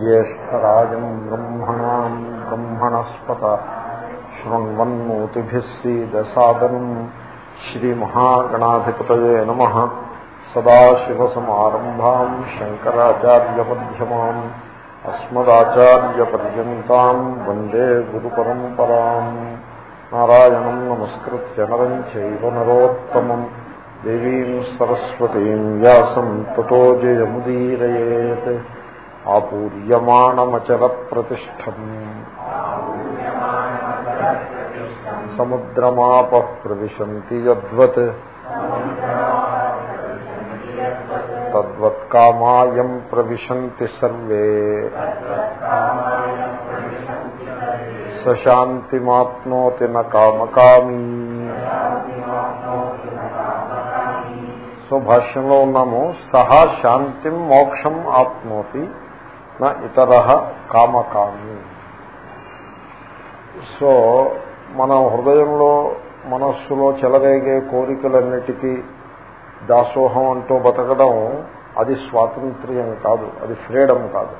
ज्येष्ठराजम् ब्रह्मणाम् ब्रह्मणस्पत शृण्वन्मोतिभिः सीदसादनम् श्रीमहागणाधिपतये नमः सदाशिवसमारम्भाम् शङ्कराचार्यमध्यमाम् अस्मदाचार्यपर्यन्ताम् वन्दे गुरुपरम्पराम् नारायणम् नमस्कृत्य नरम् चैव नरोत्तमम् देवीम् सरस्वतीम् व्यासम् ततो जयमुदीरयेत् आपूर्यमाणमचलप्रतिष्ठम् समुद्रमापः प्रविशन्ति यद्वत् तद्वत्कामायम् प्रविशन्ति सर्वे स शान्तिमाप्नोति न कामकामी సో భాష్యంలో ఉన్నాము సహా శాంతిం మోక్షం ఆప్నోతి నా ఇతర కామకామి. సో మన హృదయంలో మనస్సులో చెలరేగే కోరికలన్నిటికీ దాసోహం అంటూ బతకడం అది స్వాతంత్ర్యం కాదు అది ఫ్రీడమ్ కాదు.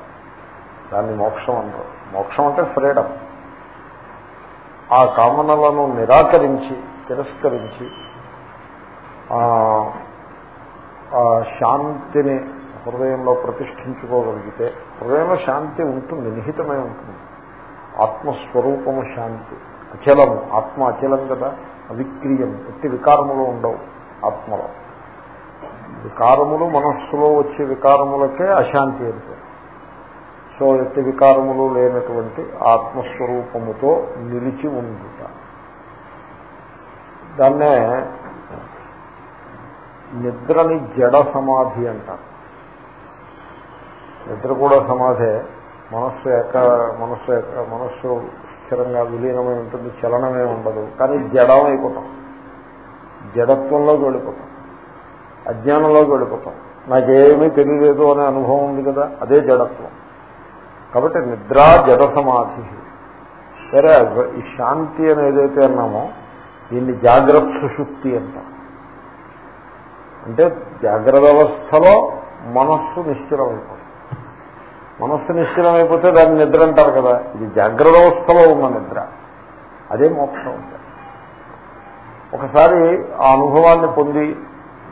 దాన్ని మోక్షం అంటారు. మోక్షం అంటే ఫ్రీడమ్. ఆ కామనలను నిరాకరించి తిరస్కరించి శాంతిని హృదయంలో ప్రతిష్ఠించుకోగలిగితే ప్రేమ శాంతి ఉంటుంది నిహితమై ఉంటుంది. ఆత్మస్వరూపము శాంతి. అచలము ఆత్మ అచలం కదా అవిక్రియం ఎట్టి వికారములు ఉండవు ఆత్మలో. వికారములు మనస్సులో వచ్చే వికారములకే అశాంతి అంటే సో ఎట్టి వికారములు లేనటువంటి ఆత్మస్వరూపముతో నిలిచి ఉండుట. దాన్నే నిద్రని జడ సమాధి అంటారు. నిద్ర కూడా సమాధే. మనస్సు ఏక మనస్సు ఏక మనస్సు స్థిరంగా విలీనమై ఉంటుంది చలనమే ఉండదు. కానీ జడం అయిపోతాం. జడత్వంలోకి వెళ్ళిపోతాం. అజ్ఞానంలోకి వెళ్ళిపోతాం. నాకేమీ తెలియలేదు అనే అనుభవం ఉంది కదా అదే జడత్వం. కాబట్టి నిద్ర జడ సమాధి. సరే ఈ శాంతి అని ఏదైతే అన్నామో దీన్ని జాగ్రత్త సుశుక్తి అంటాం. అంటే జాగ్రత్త అవస్థలో మనస్సు నిశ్చలమైపోతుంది. మనస్సు నిశ్చలమైపోతే దాన్ని నిద్ర అంటారు కదా. ఇది జాగ్రత్త అవస్థలో ఉన్న నిద్ర. అదే మోక్షం ఉంటుంది ఒకసారి ఆ అనుభవాన్ని పొంది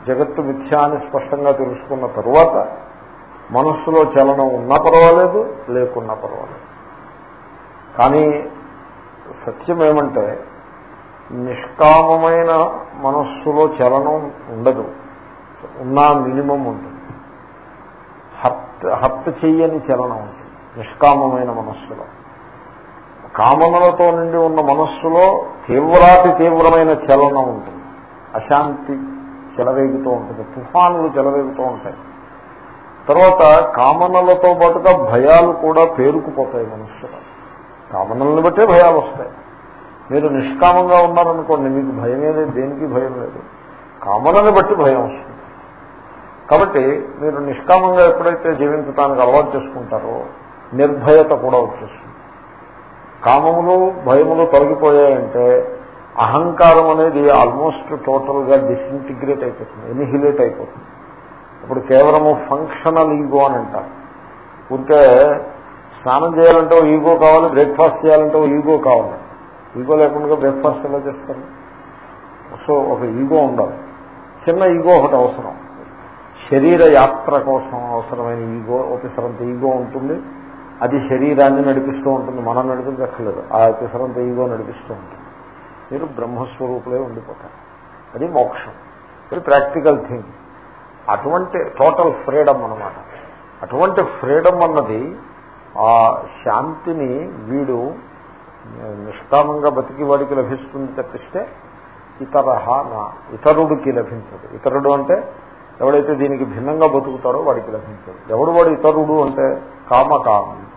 జగత్తు మిథ్యా అని స్పష్టంగా తెలుసుకున్న తరువాత మనస్సులో చలనం ఉన్నా పర్వాలేదు లేకున్నా పర్వాలేదు. కానీ సత్యం ఏమంటే నిష్కామమైన మనస్సులో చలనం ఉండదు. ఉన్నా మినిమం ఉంటుంది. హత్య హత్ చెయ్యని చలనం ఉంటుంది నిష్కామమైన మనస్సులో. కామనలతో నిండి ఉన్న మనస్సులో తీవ్రాతి తీవ్రమైన చలనం ఉంటుంది. అశాంతి చెలవేగుతూ ఉంటుంది తుఫానులు చెలవేగుతూ ఉంటాయి. తర్వాత కామనలతో పాటుగా భయాలు కూడా పేరుకుపోతాయి మనస్సులో. కామనల్ని బట్టే భయాలు వస్తాయి. మీరు నిష్కామంగా ఉన్నారనుకోండి మీకు భయం లేదు దేనికి భయం లేదు. కామనని బట్టి భయం వస్తుంది. కాబట్టి మీరు నిష్కామంగా ఎప్పుడైతే జీవించడానికి అలవాటు చేసుకుంటారో నిర్భయత కూడా వచ్చేస్తుంది. కామములు భయములు తొలగిపోయాయంటే అహంకారం అనేది ఆల్మోస్ట్ టోటల్గా డిస్ఇంటిగ్రేట్ అయిపోతుంది ఎనిహిలేట్ అయిపోతుంది. ఇప్పుడు కేవలము ఫంక్షనల్ ఈగో అని అంటారు. ఉంటే స్నానం చేయాలంటే ఈగో కావాలి బ్రేక్ఫాస్ట్ చేయాలంటే ఈగో కావాలి. ఈగో లేకుండా బ్రేక్ఫాస్ట్ ఎలా చేస్తారు? సో ఒక ఈగో ఉండాలి. చిన్న ఈగో ఒకటి అవసరం. శరీర యాత్ర కోసం అవసరమైన ఈగో ఒకసారంత ఈగో ఉంటుంది. అది శరీరాన్ని నడిపిస్తూ ఉంటుంది. మనం నడిపించక్కర్లేదు. ఆ ఒకసారంత ఈగో నడిపిస్తూ ఉంటుంది. మీరు బ్రహ్మస్వరూపులే ఉండిపోతారు. అది మోక్షం. ఇది ప్రాక్టికల్ థింగ్. అటువంటి టోటల్ ఫ్రీడమ్ అనమాట అటువంటి ఫ్రీడమ్ అన్నది ఆ శాంతిని వీడు నిష్కామంగా బతికి వాడికి లభిస్తుంది తప్పిస్తే ఇతరహ నా ఇతరుడికి లభించదు. ఇతరుడు అంటే ఎవడైతే దీనికి భిన్నంగా బతుకుతారో వాడికి లభించదు. ఎవడు వాడు ఇతరుడు అంటే కామకామి.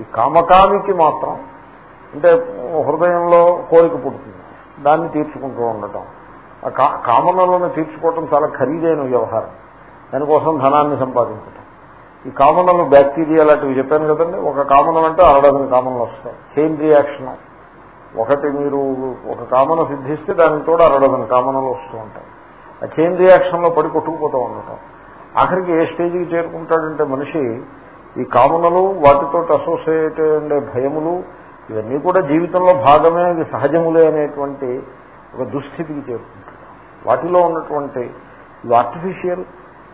ఈ కామకామికి మాత్రం అంటే హృదయంలో కోరిక పుడుతుంది. దాన్ని తీర్చుకుంటూ ఉండటం. కామనలను తీర్చుకోవటం చాలా ఖరీదైన వ్యవహారం. దానికోసం ధనాన్ని సంపాదించటం. ఈ కామనలు బ్యాక్టీరియా లాంటివి చెప్పాను కదండి. ఒక కామనలు అంటే అరడదని కామనలు వస్తాయి. చైన్ రియాక్షన్ ఒకటి మీరు ఒక కామన సిద్ధిస్తే దానికి కూడా అరడదని కామనలు వస్తూ ఉంటాయి. ఆ చైన్ రియాక్షన్లో పడి కొట్టుకుపోతూ ఉండటం. ఆఖరికి ఏ స్టేజ్కి చేరుకుంటాడంటే మనిషి ఈ కామనలు వాటితో అసోసియేట్ ఉండే భయములు ఇవన్నీ కూడా జీవితంలో భాగమే సహజములే అనేటువంటి ఒక దుస్థితికి చేరుకుంటాడు. వాటిలో ఉన్నటువంటి ఇవి ఆర్టిఫిషియల్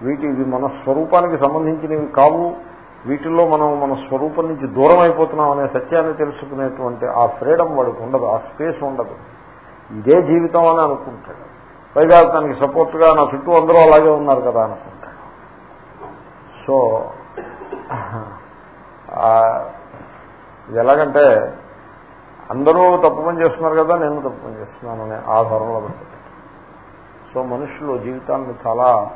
వీటి ఇవి మన స్వరూపానికి సంబంధించినవి కావు వీటిల్లో మనం మన స్వరూపం నుంచి దూరం అయిపోతున్నాం అనే సత్యాన్ని తెలుసుకునేటువంటి ఆ ఫ్రీడమ్ వాడికి ఉండదు ఆ స్పేస్ ఉండదు. ఇదే జీవితం అని అనుకుంటాడు. పైగా తనకి సపోర్ట్గా నా చుట్టూ అందరూ అలాగే ఉన్నారు కదా అనుకుంటా. సో ఇది ఎలాగంటే అందరూ తప్పు పని చేస్తున్నారు కదా నేను తప్పు పని అనే ఆధారంలో పెట్టారు సో మనుషులు జీవితాన్ని చాలా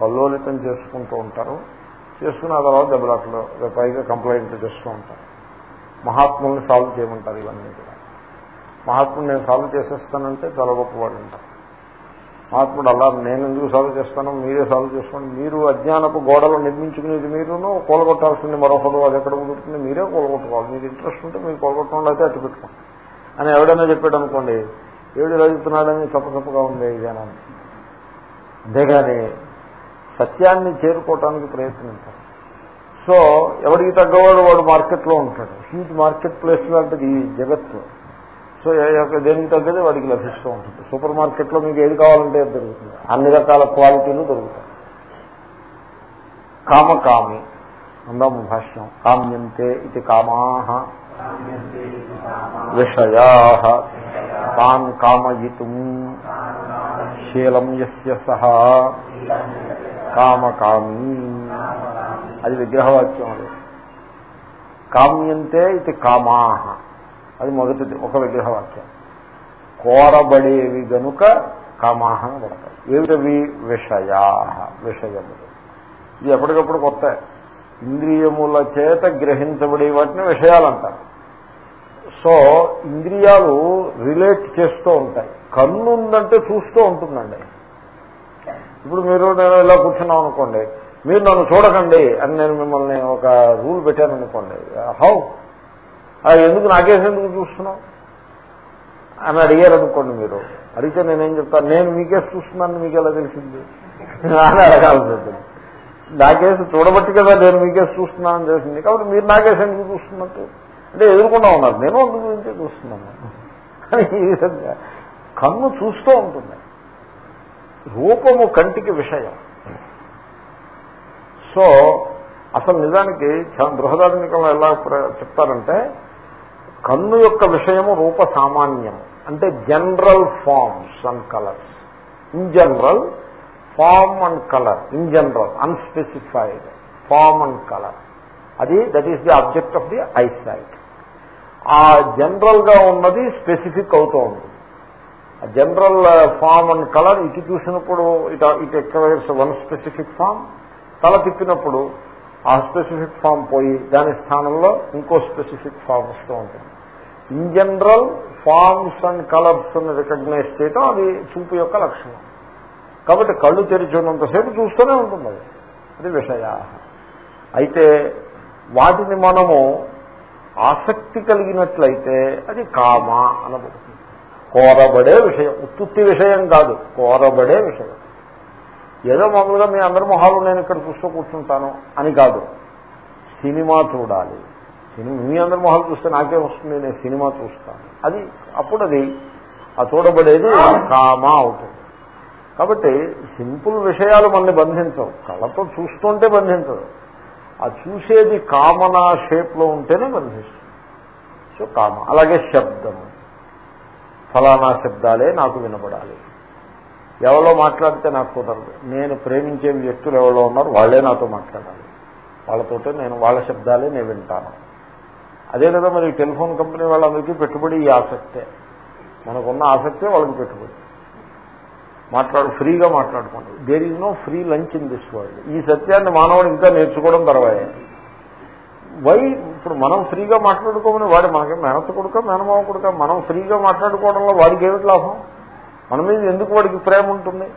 కల్లోలితం చేసుకుంటూ ఉంటారు. చేసుకున్న తర్వాత దెబ్బలాట్లు పైగా కంప్లైంట్ చేస్తూ ఉంటారు. మహాత్ముల్ని సాల్వ్ చేయమంటారు ఇవన్నీ కూడా. మహాత్ముడు నేను సాల్వ్ చేసేస్తానంటే చాలా గొప్పవాడు ఉంటారు. మహాత్ముడు అలా నేను ఎందుకు సాల్వ్ చేస్తాను? మీరే సాల్వ్ చేసుకోండి. మీరు అజ్ఞానపు గోడలు నిర్మించుకునేది మీరును కూలగొట్టాల్సింది మరొకరు అది ఎక్కడ కుదురుతుంది? మీరే కూలగొట్టుకోవాలి. మీకు ఇంట్రెస్ట్ ఉంటే మీరు కూలగొట్టడం అయితే అట్టు పెట్టుకోండి అని ఎవడైనా చెప్పాడు అనుకోండి ఏడు చదువుతున్నాడని చప్పచప్పగా ఉంది జనాన్ని అంతేగాని సత్యాన్ని చేరుకోవటానికి ప్రయత్నించాలి సో ఎవరికి తగ్గవాడు వాడు మార్కెట్లో ఉంటాడు. హ్యూజ్ మార్కెట్ ప్లేస్ లాంటిది ఈ జగత్తు సో దేనికి తగ్గది వాడికి లభిస్తూ ఉంటుంది. సూపర్ మార్కెట్లో మీకు ఏది కావాలంటే దొరుకుతుంది. అన్ని రకాల క్వాలిటీలు దొరుకుతాయి. కామకామి అందాము భాష్యం కామ్యంతే ఇది కామా విషయా తాన్ కామయితు. శీలం యస్య సహా. కామకామి. అది విగ్రహవాక్యం అది. కామ్యంతే ఇది కామాహ. అది మొదటిది ఒక విగ్రహవాక్యం. కోరబడేవి గనుక కామాహం పడతాయి ఏమిటవి? విషయా విషయములు. ఇది ఎప్పటికప్పుడు కొత్త. ఇంద్రియముల చేత గ్రహించబడే వాటిని విషయాలంటారు. సో ఇంద్రియాలు రిలేట్ చేస్తూ ఉంటాయి. కన్ను ఉందంటే చూస్తూ ఉంటుందండి. ఇప్పుడు మీరు నేను ఇలా కూర్చున్నాం అనుకోండి మీరు నన్ను చూడకండి అని నేను మిమ్మల్ని ఒక రూల్ పెట్టాను అనుకోండి. హౌ? ఎందుకు నాకేసి ఎందుకు చూస్తున్నావు? అని అడిగారు అనుకోండి మీరు. అడిగితే నేనేం చెప్తాను? నేను మీకేసి చూస్తున్నాను మీకు ఎలా తెలిసింది? అని అడగాల్సి ఉంటుంది. నాకేసి చూడబట్టి కదా నేను మీకేసి చూస్తున్నానని తెలిసింది. కాబట్టి మీరు నాకేసి ఎందుకు చూస్తున్నట్టు? అంటే ఎదుర్కొండా ఉన్నారు. నేను అందు గురించే చూస్తున్నాను? ఈ విధంగా కన్ను చూస్తూ ఉంటుంది. రూపము కంటికి విషయం. సో అసలు నిజానికి బృహదార్మికంలో ఎలా చెప్తారంటే కన్ను యొక్క విషయము రూప సామాన్యం అంటే general forms and colours in general form and colour in general unspecified form and colour అది that is the object of the eye sight ఆ జనరల్గా ఉన్నది స్పెసిఫిక్ అవుతూ ఉంటుంది జనరల్ ఫామ్ అండ్ కలర్ ఇటు చూసినప్పుడు ఇట ఇటు ఎక్వైర్స్ వన్ స్పెసిఫిక్ ఫామ్ తల తిప్పినప్పుడు ఆ స్పెసిఫిక్ ఫామ్ పోయి దాని స్థానంలో ఇంకో స్పెసిఫిక్ ఫామ్ వస్తూ ఉంటుంది. In general forms and colours recognise చేయటం అది చూపు యొక్క లక్షణం. కాబట్టి కళ్ళు తెరిచినంతసేపు చూస్తూనే ఉంటుంది అది. అది విషయ. అయితే వాటిని మనము ఆసక్తి కలిగినట్లయితే అది కామ అనబడుతుంది. కోరబడే విషయం ఉత్తుత్తి విషయం కాదు కోరబడే విషయం. ఏదో మామూలుగా మీ అందరి మొహాలు నేను ఇక్కడ చూస్తూ కూర్చుంటాను అని కాదు. సినిమా చూడాలి. మీ అందరి మొహాలు చూస్తే నాకే వస్తుంది నేను సినిమా చూస్తాను. అది అప్పుడు అది ఆ చూడబడేది కామా అవుతుంది. కాబట్టి సింపుల్ విషయాలు మనల్ని బంధించవు. కళ్ళతో చూస్తుంటే బంధించదు. ఆ చూసేది కామన షేప్లో ఉంటేనే బంధిస్తుంది. సో కామ. అలాగే శబ్దము. ఫలానా శబ్దాలే నాకు వినపడాలి ఎవరో మాట్లాడితే నాకు కుదరదు. నేను ప్రేమించే వ్యక్తులు ఎవరో ఉన్నారు వాళ్ళే నాతో మాట్లాడాలి. వాళ్ళతోటే నేను వాళ్ళ శబ్దాలే నేను వింటాను. అదే కదా మరి టెలిఫోన్ కంపెనీ వాళ్ళందరికీ పెట్టుబడి ఈ ఆసక్తే. మనకున్న ఆసక్తే వాళ్ళకి పెట్టుబడి. మాట్లాడు ఫ్రీగా మాట్లాడుకోండి. There is no free lunch in this world ఈ సత్యాన్ని మానవుడు ఇంకా నేర్చుకోవడం తర్వాత వై ఇప్పుడు మనం ఫ్రీగా మాట్లాడుకోమని వాడు మనకి మేనత కొడుక మేనమావ కొడుక మనం ఫ్రీగా మాట్లాడుకోవడంలో వాడికి ఏమిటి లాభం? మన మీద ఎందుకు వాడికి ప్రేమ ఉంటుంది?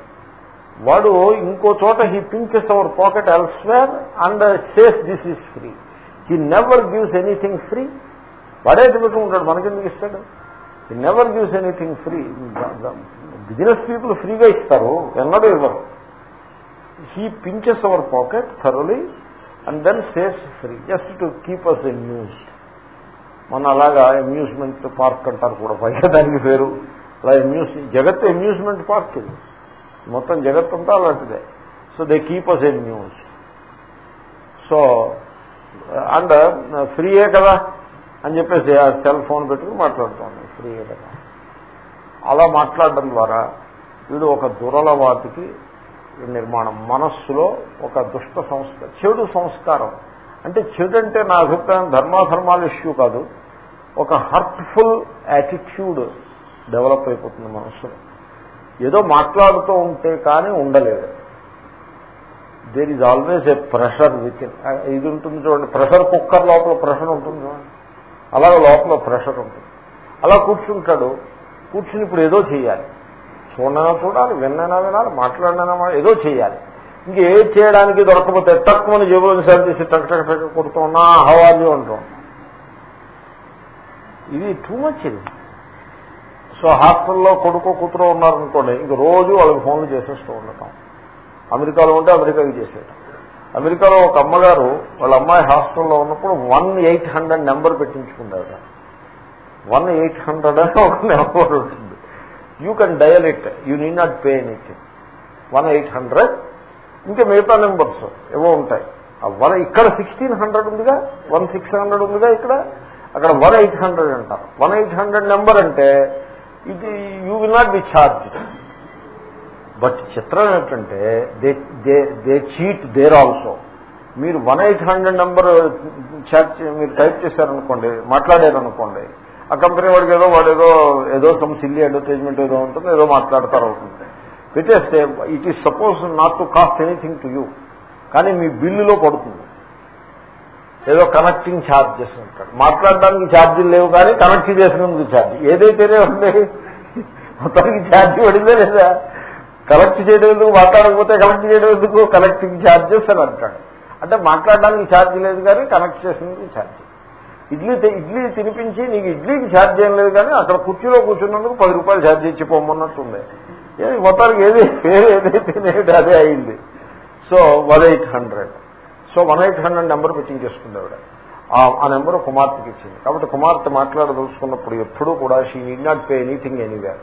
వాడు ఇంకో చోట he pinches our pocket elsewhere and says this is free he never gives anything free వాడే ఉంటాడు. మనకెందుకు ఇస్తాడు? He never gives anything free business people ఫ్రీగా ఇస్తారు. ఎన్నడూ ఇవ్వరు. He pinches our pocket thoroughly and then says free just to keep us amused మన అలాగా అమ్యూస్మెంట్ పార్క్ అంటారు కూడా. పైగా దానికి పేరు. అలా అమ్యూస్ జగత్ అమ్యూస్మెంట్ పార్క్ ఇది. మొత్తం జగత్ అంతా అలాంటిదే. So they keep us amused so and ఫ్రీయే కదా అని చెప్పేసి ఆ సెల్ ఫోన్ పెట్టుకుని మాట్లాడుతోంది. ఫ్రీయే కదా. అలా మాట్లాడడం ద్వారా వీడు ఒక దురలవాతికి నిర్మాణం. మనస్సులో ఒక దుష్ట సంస్కారం చెడు సంస్కారం. అంటే చెడు అంటే నా అభిప్రాయం ధర్మాధర్మాల ఇష్యూ కాదు. ఒక హర్ట్ఫుల్ యాటిట్యూడ్ డెవలప్ అయిపోతుంది మనస్సులో. ఏదో మాట్లాడుతూ ఉంటే కానీ ఉండలేదు. There is always a pressure with ఇది ఉంటుంది చూడండి. ప్రెషర్ కుక్కర్ లోపల ప్రెషర్ ఉంటుంది చూడండి. అలాగే లోపల ప్రెషర్ ఉంటుంది. అలా కూర్చుంటాడు. కూర్చుని ఇప్పుడు ఏదో చేయాలి. చూడనా చూడాలి విన్నైనా వినాలి మాట్లాడినా ఏదో చేయాలి. ఇంకే చేయడానికి దొరకపోతే తక్కువని జేబులను సరి చేసి టక్ టక్ టక్ కొడుతున్నా హవాలి అంటాం ఇది టూ మచ్ ఇది. సో హాస్టల్లో కొడుకు కూతురు ఉన్నారనుకోండి ఇంక రోజు వాళ్ళకి ఫోన్లు చేసేస్తూ ఉండటం. అమెరికాలో ఉంటే అమెరికాకి చేసేయటం అమెరికాలో ఒక అమ్మగారు వాళ్ళ అమ్మాయి హాస్టల్లో ఉన్నప్పుడు వన్ ఎయిట్ హండ్రెడ్ నెంబర్ పెట్టించుకున్నారు వన్ ఎయిట్ హండ్రెడ్ అని ఒక నెంబర్ ఉంటుంది. You can dial it you need not pay anything. One eight hundred ఇంకా మిగతా నెంబర్స్ ఏవో ఉంటాయి. ఆ వన్ ఇక్కడ సిక్స్టీన్ హండ్రెడ్ ఉందిగా వన్ సిక్స్ హండ్రెడ్ ఉందిగా ఇక్కడ. అక్కడ వన్ ఎయిట్ హండ్రెడ్ అంటారు. వన్ ఎయిట్ హండ్రెడ్ నెంబర్ అంటే ఇది you will not be charge but చిత్రం ఏంటంటే they they they cheat there also. మీరు one eight hundred number charge మీరు టైప్ చేశారనుకోండి మాట్లాడారనుకోండి ఆ కంపెనీ వాడికి ఏదో వాడు ఏదో ఏదో సమ్ సిల్లీ అడ్వర్టైజ్మెంట్ ఏదో ఉంటుంది ఏదో మాట్లాడతారు అవుతుంది. పెట్టేస్తే it is suppose not to cost anything to you. కానీ మీ బిల్లులో పడుతుంది. ఏదో కనెక్టింగ్ ఛార్జెస్ అంటాడు. మాట్లాడడానికి ఛార్జీలు లేవు కానీ కనెక్ట్ చేసినందుకు ఛార్జ్ ఏదైతేనే ఉంది. మొత్తానికి ఛార్జ్ పడిందే లేదా? కలెక్ట్ చేయడం ఎందుకు? మాట్లాడకపోతే కలెక్ట్ చేయడం ఎందుకు? కలెక్టింగ్ ఛార్జెస్ అని అంటాడు. అంటే మాట్లాడడానికి ఛార్జ్ లేదు కానీ కనెక్ట్ చేసినందుకు ఛార్జ్. ఇడ్లీ ఇడ్లీ తినిపించి నీకు ఇడ్లీకి ఛార్జ్ ఏం లేదు కానీ అక్కడ కుర్చీలో కూర్చున్నందుకు పది రూపాయలు ఛార్జ్ ఇచ్చి పోమన్నట్టుంది మొత్తానికి ఏది పేరు ఏదైతే అదే అయింది. So one eight hundred. So one eight hundred number పెట్టించేసుకుంది ఆవిడ. ఆ నెంబర్ కుమార్తెకి ఇచ్చింది. కాబట్టి కుమార్తె మాట్లాడదలుచుకున్నప్పుడు ఎప్పుడూ కూడా she need not pay anything anywhere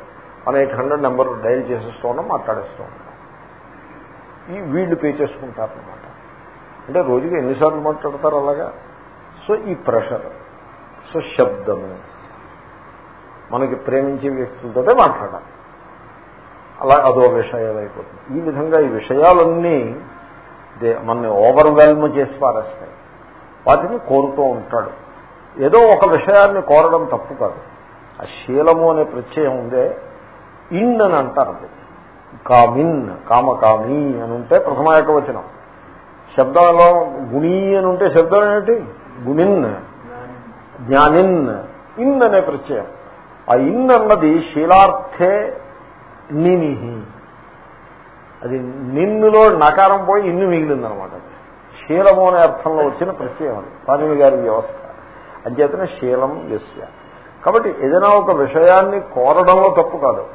one eight hundred number dial చేసేస్తూ ఉన్నాం మాట్లాడేస్తూ ఈ వీళ్ళు పే చేసుకుంటారనమాట అంటే రోజుకి ఎన్నిసార్లు మాట్లాడతారు అలాగా? సో ఈ ప్రెషర్ సో శబ్దము. మనకి ప్రేమించే వ్యక్తులతోటే మాట్లాడాలి. అలా అదో విషయాలు అయిపోతుంది. ఈ విధంగా ఈ విషయాలన్నీ మనని ఓవర్వెల్మ్ చేసి పారేస్తాయి. వాటిని కోరుతూ ఉంటాడు. ఏదో ఒక విషయాన్ని కోరడం తప్పు కాదు. ఆ శీలము అనే ప్రత్యయం ఉందే ఇన్ అని అంటారు అది. కామిన్ కామకామి అని ఉంటే ప్రథమ ఏకవచనం. శబ్దంలో గుణీ అని ఉంటే శబ్దం ఏమిటి? గుణిన్ జ్ఞానిన్ ఇన్ అనే ప్రత్యయం. ఆ ఇన్ అన్నది శీలార్థే నినిహి. అది నిన్నులో నకారం పోయి ఇన్ను మిగిలిందనమాట శీలము అనే అర్థంలో వచ్చిన ప్రత్యయం అది. పాణిని గారి వ్యవస్థ. అంచేతనే శీలం యస్య. కాబట్టి ఏదైనా ఒక విషయాన్ని కోరడంలో తప్పు కాదు.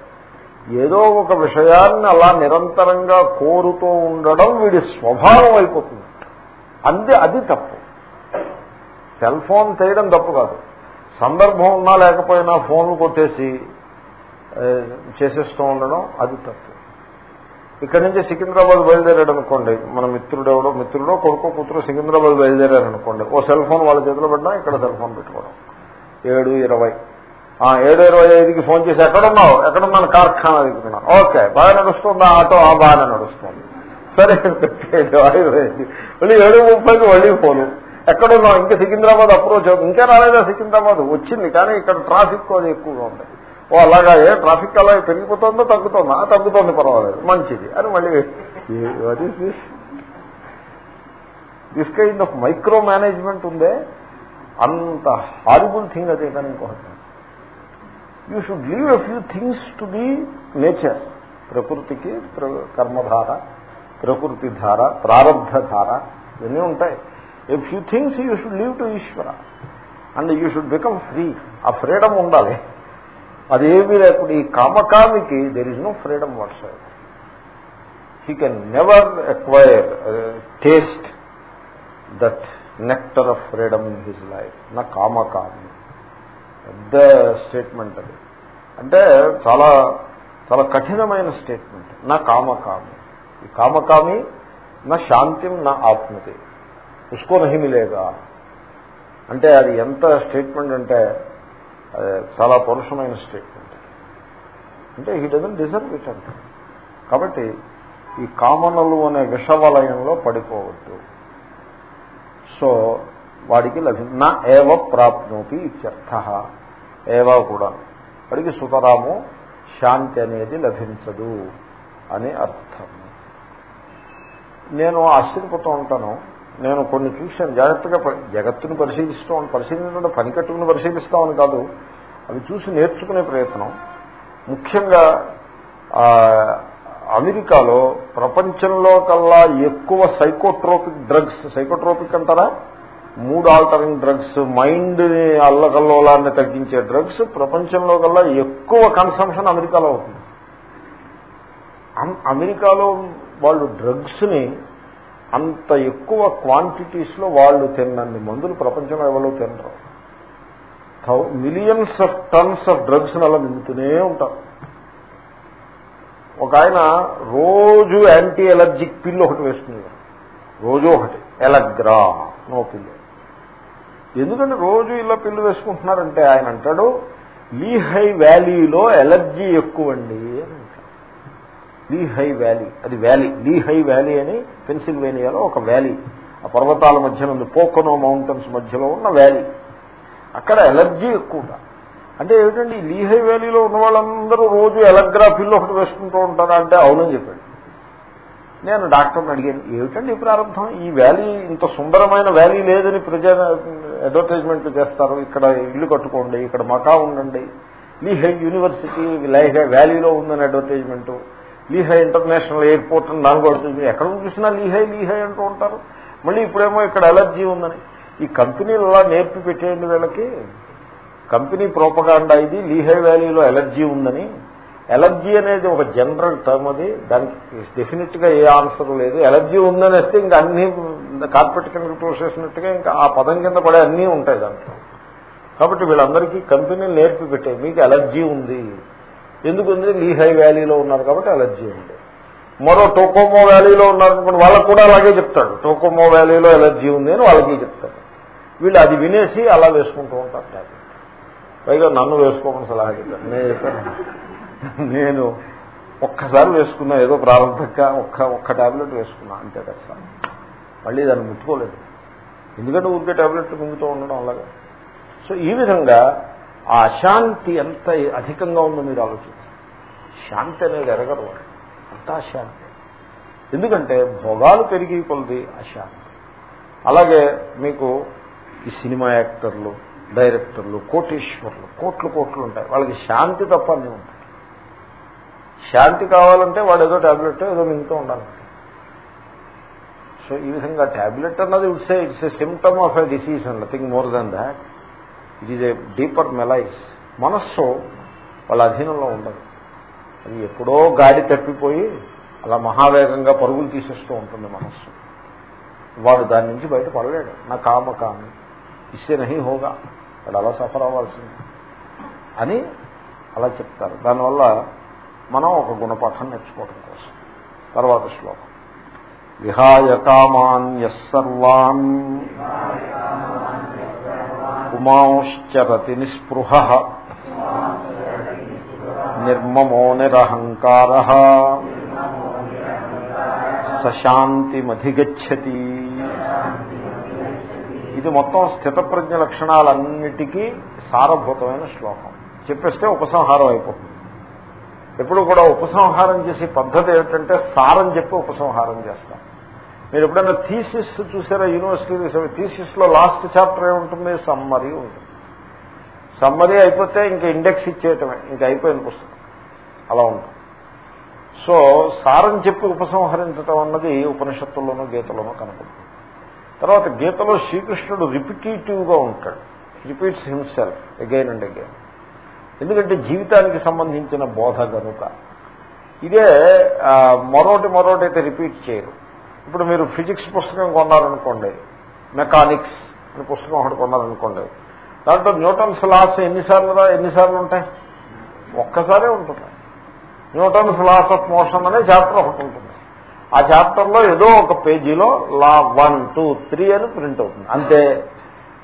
ఏదో ఒక విషయాన్ని అలా నిరంతరంగా కోరుతూ ఉండడం వీడి స్వభావం అయిపోతుంది. అంతే అది తప్పు. సెల్ ఫోన్ చేయడం తప్పు కాదు. సందర్భం ఉన్నా లేకపోయినా ఫోన్లు కొట్టేసి చేసేస్తూ ఉండడం అది తప్పు. ఇక్కడి నుంచి సికింద్రాబాద్ బయలుదేరాడు అనుకోండి మన మిత్రుడు ఎవడో మిత్రుడో కొడుకో కూతురు సికింద్రాబాద్ బయలుదేరారు అనుకోండి ఓ సెల్ ఫోన్ వాళ్ళ చేతిలో పెట్టినా ఇక్కడ సెల్ ఫోన్ పెట్టుకోవడం. ఏడు ఇరవై. ఏడు ఇరవై ఐదుకి ఫోన్ చేసి ఎక్కడున్నావు? ఎక్కడున్నాను? కార్ఖానా దిగుతున్నా ఓకే బాగా నడుస్తుందా ఆటో? ఆ బాగానే నడుస్తుంది. సరే మళ్ళీ ఏడు ముప్పైకి మళ్ళీ ఫోను. ఎక్కడున్నావు? ఇంకా సికింద్రాబాద్ అప్రోచ్ అవుతుంది. ఇంకా రాలేదా సికింద్రాబాద్? వచ్చింది కానీ ఇక్కడ ట్రాఫిక్ అది ఎక్కువగా ఉంది. ఓ అలాగా? ఏ ట్రాఫిక్ అలా పెరిగిపోతుందో? తగ్గుతుందా? తగ్గుతోంది పర్వాలేదు. మంచిది. అని మళ్ళీ what is this this kind of micro management ఉందే అంత హారిబుల్ థింగ్ అదే కానీ ఇంకొకటి. You should leave a few things to be nature ప్రకృతికి కర్మధార ప్రకృతి ధార ప్రారంధ ధార ఇవన్నీ ఉంటాయి. A few things you should leave to Ishwara and you should become free ఆ ఫ్రీడమ్ ఉండాలి. అదేమీ లేకుండా ఈ కామకామికి there is no freedom what's he can never acquire taste that nectar of freedom in his life నా కామకామి. పెద్ద statement అది. అంటే చాలా చాలా కఠినమైన స్టేట్మెంట్ నా కామకామి. ఈ కామకామి నా శాంతిం నా ఆత్మతి ఉస్కో నహి మిలేగా. అంటే అది ఎంత స్టేట్మెంట్ అంటే చాలా పరుషమైన స్టేట్మెంట్ అంటే హీ డజన్ డిజర్వ్ ఇట్ అంట. కాబట్టి ఈ కామనలు అనే విషవలయంలో పడిపోవద్దు. సో వాడికి లభి నా ఏవ ప్రాప్నోతి ఇత్యర్థ. ఏవ కూడా. వాడికి సుతరాము శాంతి అనేది లభించదు అని అర్థం. నేను ఆశ్చర్యపోతూ ఉంటాను. నేను కొన్ని చూశాను. జాగ్రత్తగా జగత్తును పరిశీలిస్తూ పరిశీలించడం పని కట్టుకుని పరిశీలిస్తామని కాదు. అవి చూసి నేర్చుకునే ప్రయత్నం. ముఖ్యంగా అమెరికాలో ప్రపంచంలో కల్లా ఎక్కువ సైకోట్రోపిక్ డ్రగ్స్ సైకోట్రోపిక్ అంటారా? మూడ్ ఆల్టరింగ్ డ్రగ్స్ మైండ్ అల్లకల్లోలాన్ని తగ్గించే డ్రగ్స్ ప్రపంచంలో కల్లా ఎక్కువ కన్సంప్షన్ అమెరికాలో అవుతుంది. అమెరికాలో వాళ్ళు డ్రగ్స్ని అంత ఎక్కువ క్వాంటిటీస్లో వాళ్ళు తిన్నన్ని మందులు ప్రపంచంలో ఎవరో తినరు. Millions of tons of drugs అలా నింపుతూనే ఉంటారు. ఒక ఆయన రోజు యాంటీ ఎలర్జిక్ పిల్లు ఒకటి వేసుకునేవారు. రోజు ఒకటి. ఎలగ్రా నో పిల్లు ఎందుకంటే రోజు ఇలా పిల్లు వేసుకుంటున్నారంటే ఆయన అంటాడు లీహై వ్యాలీలో ఎలర్జీ ఎక్కువండి అని లీహై వ్యాలీ అది వ్యాలీ లీహై వ్యాలీ అని పెన్సిల్వేనియాలో ఒక వ్యాలీ. ఆ పర్వతాల మధ్యన ఉంది పోకనో మౌంటైన్స్ మధ్యలో ఉన్న వ్యాలీ. అక్కడ ఎలర్జీ ఎక్కువగా అంటే ఏమిటండి లీహై వ్యాలీలో ఉన్న వాళ్ళందరూ రోజు ఎలగ్రాఫీల్లో ఒకటి వేసుకుంటూ ఉంటారా అంటే అవునని చెప్పాడు. నేను డాక్టర్ని అడిగాను ఏమిటండి ప్రారంభం? ఈ వ్యాలీ ఇంత సుందరమైన వ్యాలీ లేదని ప్రజా అడ్వర్టైజ్మెంట్లు చేస్తారు ఇక్కడ ఇల్లు కట్టుకోండి ఇక్కడ మకా ఉండండి. లీహై యూనివర్సిటీ లైహై వ్యాలీలో ఉందని అడ్వర్టైజ్మెంట్. లీహై ఇంటర్నేషనల్ ఎయిర్పోర్ట్ అని దాని పడుతుంది ఎక్కడ చూసినా లీహై లీహై అంటూ ఉంటారు. మళ్ళీ ఇప్పుడేమో ఇక్కడ ఎలర్జీ ఉందని. ఈ కంపెనీలు అలా నేర్పి పెట్టేయండి వీళ్ళకి. కంపెనీ ప్రోపగాండా ఇది లీహై వ్యాలీలో ఎలర్జీ ఉందని. ఎలర్జీ అనేది ఒక జనరల్ టర్మ్ అది. దానికి డెఫినెట్గా ఏ ఆన్సర్ లేదు. ఎలర్జీ ఉందని వస్తే ఇంకా అన్ని కార్పెట్ కింద చేసినట్టుగా ఇంకా ఆ పదం కింద పడే అన్నీ ఉంటాయి దాంట్లో. కాబట్టి వీళ్ళందరికీ కంపెనీలు నేర్పి పెట్టాయి మీకు ఎలర్జీ ఉంది. ఎందుకు ఉంది? లీహై వ్యాలీలో ఉన్నారు కాబట్టి అలర్జీ ఉంది. మరో టోకోమో వ్యాలీలో ఉన్నారనుకోండి వాళ్ళకు కూడా అలాగే చెప్తాడు. టోకోమో వ్యాలీలో ఎలర్జీ ఉంది అని వాళ్ళకి చెప్తాడు. వీళ్ళు అది వినేసి అలా వేసుకుంటూ ఉంటారు. పైగా నన్ను వేసుకోమని సలహా చెప్తాను నేను చెప్పాను. నేను ఒక్కసారి వేసుకున్నా ఏదో ప్రారంభంగా ఒక్క ఒక్క టాబ్లెట్ వేసుకున్నా అంతే కదా మళ్ళీ దాన్ని ముట్టుకోలేదు. ఎందుకంటే ఊరికే టాబ్లెట్లు మింగుతూ ఉండడం అలాగా. సో ఈ విధంగా ఆ అశాంతి ఎంత అధికంగా ఉందో మీరు ఆలోచించి శాంతి అనేది ఎరగరు అంత అశాంతి. ఎందుకంటే భోగాలు పెరిగి కొలది అశాంతి. అలాగే మీకు ఈ సినిమా యాక్టర్లు డైరెక్టర్లు కోటీశ్వర్లు కోట్లు కోట్లు ఉంటాయి. వాళ్ళకి శాంతి తప్ప అన్నీ ఉంటాయి. శాంతి కావాలంటే వాడు ఏదో ట్యాబ్లెట్ ఏదో మింగుతూ ఉండాలి. సో ఈ విధంగా ట్యాబ్లెట్ అన్నది it's it's a symptom of a disease and nothing more than that. It is a deeper malaise మనస్సు వాళ్ళ అధీనంలో ఉండదు. అది ఎప్పుడో గాడి తప్పిపోయి అలా మహావేగంగా పరుగులు తీసేస్తూ ఉంటుంది మనస్సు. వాడు దాని నుంచి బయట పడలేడు నా కామ కామి. ఇస్తే నహి హోగా. వాడు అలా సఫర్ అవ్వాల్సింది. అని అలా చెప్తారు. దానివల్ల మనం ఒక గుణపాఠం నేర్చుకోవడం కోసం. తర్వాత శ్లోకం. విహాయ కామాన్యసర్వాన్ పుమాంశ్చరతి నిస్పృహ. నిర్మమో నిరహంకార. సశాంతిమధిగచ్చతి ఇది మొత్తం స్థితప్రజ్ఞ లక్షణాలన్నిటికీ సారభూతమైన శ్లోకం. చెప్పేస్తే ఉపసంహారం అయిపోతుంది. ఎప్పుడు కూడా ఉపసంహారం చేసే పద్ధతి ఏమిటంటే సారం చెప్పి ఉపసంహారం చేస్తాం. మీరు ఎప్పుడైనా థీసిస్ చూసారా యూనివర్సిటీ థీసిస్లో లాస్ట్ చాప్టర్ ఏముంటుంది? సమ్మరీ ఉంటుంది. సమ్మరీ అయిపోతే ఇంకా ఇండెక్స్ ఇచ్చేయటమే. ఇంకా అయిపోయిన పుస్తకం. అలా ఉంటుంది. సో సారం చెప్పి ఉపసంహరించటం అన్నది ఉపనిషత్తుల్లోనూ గీతలోనూ కనపడుతుంది. తర్వాత గీతలో శ్రీకృష్ణుడు రిపిటేటివ్గా ఉంటాడు. Repeats himself again and again ఎందుకంటే జీవితానికి సంబంధించిన బోధ కనుక. ఇదే మరోటి మరోటి అయితే రిపీట్ చేయరు. ఇప్పుడు మీరు ఫిజిక్స్ పుస్తకం కొన్నారనుకోండి మెకానిక్స్ అని పుస్తకం ఒకటి కొన్నారనుకోండి దాంట్లో న్యూటన్స్ లాస్ ఎన్నిసార్లు ఎన్నిసార్లు ఉంటాయి? ఒక్కసారే ఉంటుంది. న్యూటన్స్ లాస్ ఆఫ్ మోషన్ అనే చాప్టర్ ఒకటి ఉంటుంది. ఆ చాప్టర్లో ఏదో ఒక పేజీలో లా వన్ టూ త్రీ అని ప్రింట్ అవుతుంది. అంతే.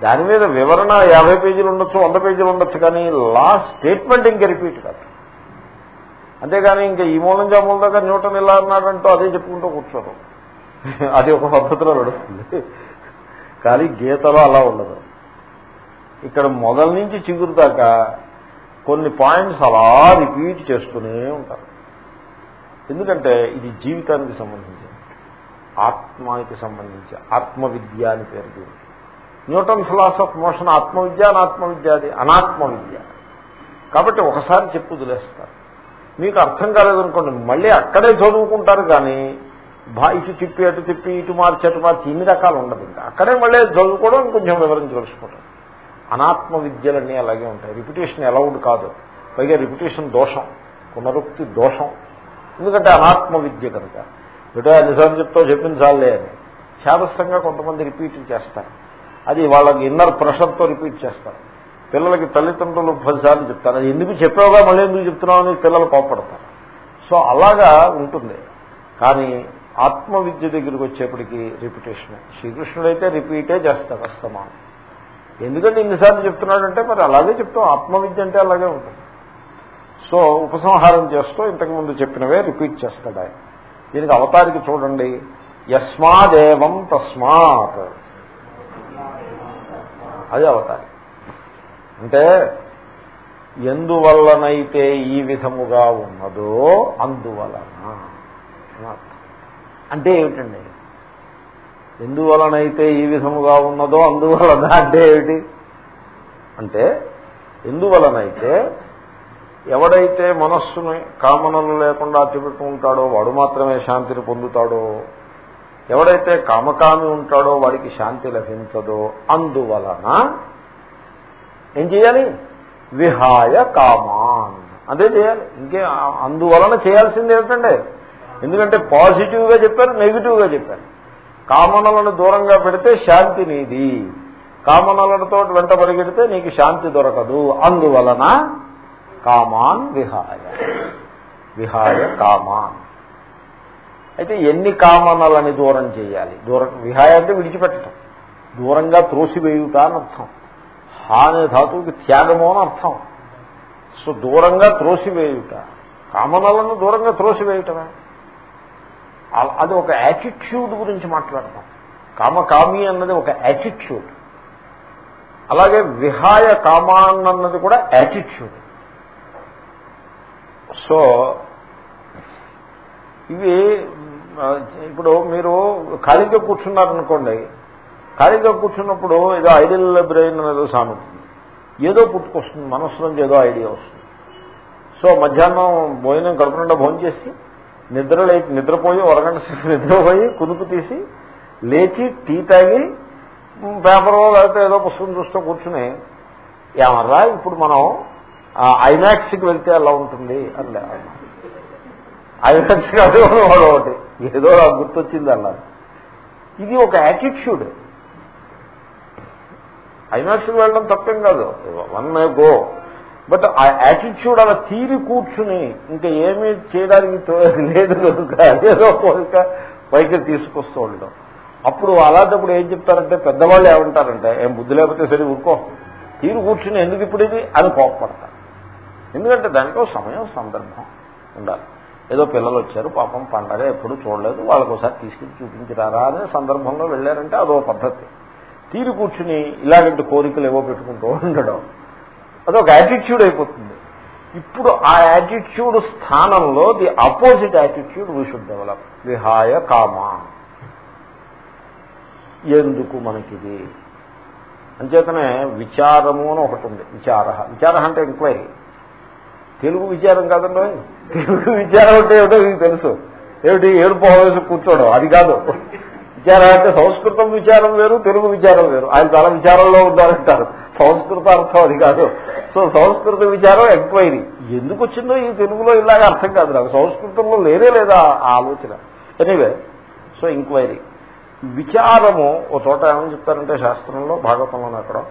దాని మీద వివరణ యాభై పేజీలు ఉండొచ్చు వంద పేజీలు ఉండొచ్చు కానీ లా స్టేట్మెంట్ ఇంకా రిపీట్ కాదు. అంతేగాని ఇంకా ఈ మూలం జాముల దగ్గర దాకా న్యూటన్ ఇలా అన్నాడంటూ అదే చెప్పుకుంటూ కూర్చోరు. అది ఒక పద్ధతిలో నడుస్తుంది. కానీ గీతలో అలా ఉండదు. ఇక్కడ మొదల నుంచి చిగురు దాకా కొన్ని పాయింట్స్ అలా రిపీట్ చేస్తూనే ఉంటారు. ఎందుకంటే ఇది జీవితానికి సంబంధించి ఆత్మానికి సంబంధించి ఆత్మవిద్య అని పేరు దీనికి. న్యూటన్ ఫిలాసఫ్ ఆఫ్ మోషన్ ఆత్మవిద్య అనాత్మవిద్య అది అనాత్మ విద్య కాబట్టి ఒకసారి చెప్పు వదిలేస్తారు. మీకు అర్థం కాలేదనుకోండి మళ్ళీ అక్కడే చదువుకుంటారు కానీ బా ఇటు తిప్పి అటు తిప్పి ఇటు మార్చి అటు మార్చి ఇన్ని రకాలు ఉండదు ఇంకా. అక్కడే మళ్ళీ చదువుకోవడం కొంచెం వివరించి అనాత్మ విద్యలన్నీ అలాగే ఉంటాయి. రిపిటేషన్ అలౌడ్ కాదు. పైగా రిపిటేషన్ దోషం పునరుక్తి దోషం. ఎందుకంటే అనాత్మ విద్య కనుక ఏటో నిజాన్ని చెప్తావు చెప్పించాలే అని. శాదస్థంగా కొంతమంది రిపీట్ చేస్తారు. అది వాళ్ళకి ఇన్నర్ ప్రెషర్తో రిపీట్ చేస్తారు. పిల్లలకి తల్లిదండ్రులు ఫలితాన్ని చెప్తారు. అది ఎందుకు చెప్పావుగా మళ్ళీ ఎందుకు చెప్తున్నావు అని పిల్లలు కోపడతారు సో అలాగా ఉంటుంది. కానీ ఆత్మవిద్య దగ్గరికి వచ్చేప్పటికీ రిపిటేషన్. శ్రీకృష్ణుడైతే రిపీటే చేస్తాడు అస్తమానం. ఎందుకంటే ఇన్నిసార్లు చెప్తున్నాడంటే మరి అలాగే చెప్తాం. ఆత్మవిద్య అంటే అలాగే ఉంటుంది. సో ఉపసంహారం చేస్తూ ఇంతకుముందు చెప్పినవే రిపీట్ చేస్తాడు ఆయన. దీనికి అవతారికి చూడండి. యస్మాదేవం తస్మాత్. అది అవతారి. అంటే ఎందువల్లనైతే ఈ విధముగా ఉన్నదో అందువలన అంటే ఏమిటండి? ఎందువలనైతే ఈ విధముగా ఉన్నదో అందువలన అంటే ఏమిటి? అంటే ఎందువలనైతే ఎవడైతే మనస్సుని కామనలు లేకుండా అట్టిపెట్టు ఉంటాడో వాడు మాత్రమే శాంతిని పొందుతాడో ఎవడైతే కామకామి ఉంటాడో వాడికి శాంతి లభించదో. అందువలన ఏం చేయాలి? విహాయ కామాన్. అదే చేయాలి. ఇంకే అందువలన చేయాల్సింది ఏమిటండి ఎందుకంటే పాజిటివ్గా చెప్పారు నెగిటివ్గా చెప్పారు. కామనలను దూరంగా పెడితే శాంతి నీది. కామనలతో వెంట పరిగెడితే నీకు శాంతి దొరకదు. అందువలన కామాన్ విహాయ. విహాయ కామాన్. అయితే ఎన్ని కామనలని దూరం చేయాలి? దూరం విహాయ అంటే విడిచిపెట్టడం. దూరంగా త్రోసివేయుట అని అర్థం. హా అనే ధాతువుకి త్యాగము అని అర్థం. సో దూరంగా త్రోసివేయుట. కామనలను దూరంగా త్రోసివేయటమే. అ- అది ఒక యాటిట్యూడ్ గురించి మాట్లాడతాం. కామకామి అన్నది ఒక యాటిట్యూడ్ అలాగే విహాయ కామాన్ అన్నది కూడా యాటిట్యూడ్ సో ఇవి ఇప్పుడు మీరు ఖాళీగా కూర్చున్నారనుకోండి ఖాళీగా కూర్చున్నప్పుడు ఏదో ఐడియల్ బ్రెయిన్ అనేది సానుతుంది ఏదో పుట్టుకొస్తుంది మనసు నుంచి ఏదో ఐడియా వస్తుంది. సో మధ్యాహ్నం భోజనం కడుపు భోజనం చేసి నిద్ర నిద్రపోయి అరగంట సేపు నిద్రపోయి కునుకు తీసి లేచి టీ తాగి పేపర్లో లేకపోతే ఏదో పుస్తకం చూస్తూ కూర్చుని ఏమర్రా ఇప్పుడు మనం ఐమాక్స్కి వెళ్తే ఎలా ఉంటుంది? అని ఐమాక్స్ కాదు వాడు ఒకటి. ఏదో గుర్తొచ్చింది అన్నారు. ఇది ఒక యాటిట్యూడ్ ఐమాక్స్కి వెళ్ళడం తప్పేం కాదు. One go. బట్ ఆ యాటిట్యూడ్ అలా తీరి కూర్చుని ఇంకా ఏమీ చేయడానికి తో- లేదు కనుక ఏదో కోరిక పైకి తీసుకొస్తూ ఉండడం అప్పుడు అలాంటప్పుడు ఏం చెప్తారంటే పెద్దవాళ్ళు ఏమంటారంటే ఏం బుద్ధి లేకపోతే సరే ఊరుకో. తీరు కూర్చుని ఎందుకు ఇప్పుడు ఇది? అని కోపడతారు ఎందుకంటే దానికో సమయం సందర్భం ఉండాలి. ఏదో పిల్లలు వచ్చారు పాపం పండగ ఎప్పుడు చూడలేదు వాళ్ళకు ఒకసారి తీసుకెళ్ళి చూపించిరారా అనే సందర్భంలో వెళ్ళారంటే అదో పద్ధతి. తీరు కూర్చుని ఇలాంటి కోరికలు ఏవో పెట్టుకుంటూ ఉండడం. అదొక యాటిట్యూడ్ అయిపోతుంది. ఇప్పుడు ఆ యాటిట్యూడ్ స్థానంలో the opposite attitude we should develop విహాయ కామా. ఎందుకు మనకిది? అంచేతనే విచారము అని ఒకటి ఉంది. విచార విచార అంటే ఎంక్వైరీ తెలుగు విచారం కాదండి. తెలుగు విచారం అంటే ఏమిటో మీకు తెలుసు. ఏమిటి? ఏడుపు వేసి కూర్చోవడం. అది కాదు. విచారం అంటే సంస్కృతం విచారం వేరు తెలుగు విచారం వేరు. ఆయన చాలా విచారంలో ఉన్నారంటారు. సంస్కృత అర్థం అది కాదు. సో సంస్కృత విచారం ఎంక్వైరీ ఎందుకు వచ్చిందో ఈ తెలుగులో ఇలాగ అర్థం కాదు నాకు. సంస్కృతంలో లేదే లేదా ఆ ఆలోచన? ఎనీవే సో ఎంక్వైరీ విచారము ఓ చోట ఏమని చెప్తారంటే శాస్త్రంలో భాగవతంలో అక్కడ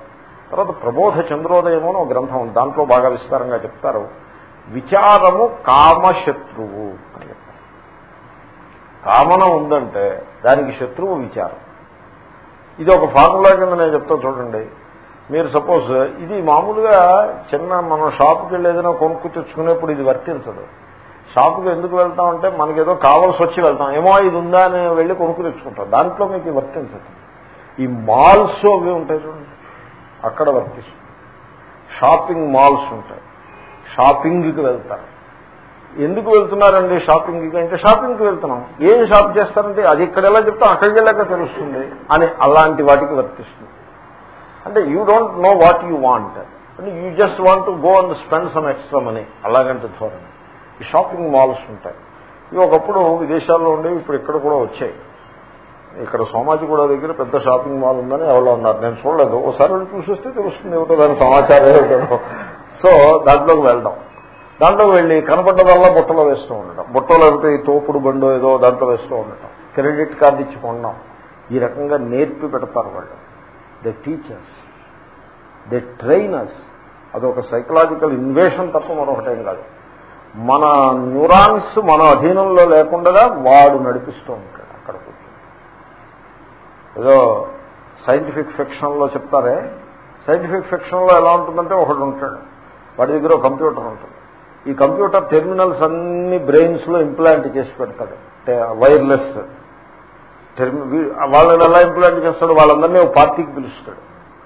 తర్వాత ప్రబోధ చంద్రోదయము అని ఒక గ్రంథం ఉంది. దాంట్లో బాగా విస్తారంగా చెప్తారు. విచారము కామశత్రువు అని. చెప్తారు కామన ఉందంటే దానికి శత్రువు విచారం. ఇది ఒక ఫార్ములా కింద నేను చెప్తా చూడండి. మీరు సపోజ్ ఇది మామూలుగా చిన్న మనం షాప్కి వెళ్ళి ఏదైనా కొనుక్కు తెచ్చుకునేప్పుడు ఇది వర్తించదు. షాప్కి ఎందుకు వెళ్తామంటే మనకేదో మనకి ఏదో కావాల్సి వచ్చి వెళ్తాం. ఏమో ఇది ఉందా అని వెళ్ళి కొనుక్కు తెచ్చుకుంటాం. దాంట్లో మీకు వర్తించదు. ఈ మాల్స్ అవి ఉంటాయి చూడండి. అక్కడ వర్తిస్తుంది. షాపింగ్ మాల్స్ ఉంటాయి. షాపింగ్కి వెళ్తారు. ఎందుకు వెళ్తున్నారండి షాపింగ్కి? అంటే షాపింగ్కి వెళ్తున్నాం. ఏం షాప్ చేస్తారంటే అది ఇక్కడ ఎలా చెప్తాం అక్కడికి వెళ్ళాక తెలుస్తుంది అని అలాంటి వాటికి వర్తిస్తుంది. అంటే you don't know what you want అంటే you just want to go and spend some extra money అలాగంటే ధోరణి. ఈ షాపింగ్ మాల్స్ ఉంటాయి. ఇవి ఒకప్పుడు విదేశాల్లో ఉండేవి ఇప్పుడు ఇక్కడ కూడా వచ్చాయి. ఇక్కడ సోమాజిగూడ దగ్గర పెద్ద షాపింగ్ మాల్ ఉందని ఎవరో ఉన్నారు నేను చూడలేదు. ఒకసారి చూసి వస్తే తెలుస్తుంది ఏమిటో దాని సమాచారం ఏమిటో. సో దాంట్లోకి వెళ్ళడం. దాంట్లోకి వెళ్ళి కనపడ్డదల్లా బుట్టలో వేస్తూ ఉండటం. బుట్టలో లేకపోతే ఈ తోపుడు బండో ఏదో దాంట్లో వేస్తూ ఉండటం. క్రెడిట్ కార్డు ఇచ్చి కొన్నాం ఈ రకంగా నేర్పి పెడతారు వాళ్ళు. ద టీచర్స్ ద ట్రైనర్స్ అదొక సైకలాజికల్ ఇన్వేషన్ తప్ప మరొకటేం కాదు. మన న్యూరాన్స్ మన అధీనంలో లేకుండా వాడు నడిపిస్తూ ఉంటాడు అక్కడ ఏదో సైంటిఫిక్ ఫిక్షన్లో చెప్తారే? సైంటిఫిక్ ఫిక్షన్లో ఎలా ఉంటుందంటే ఒకడు ఉంటాడు. వాడి దగ్గర ఒక కంప్యూటర్ ఉంటుంది. ఈ కంప్యూటర్ టెర్మినల్స్ అన్ని బ్రెయిన్స్లో ఇంప్లాంట్ చేసి పెడతాడు. వైర్లెస్ వాళ్ళని ఎలా ఇంప్లాంట్ చేస్తాడు? వాళ్ళందరినీ ఒక పార్టీకి పిలుస్తాడు.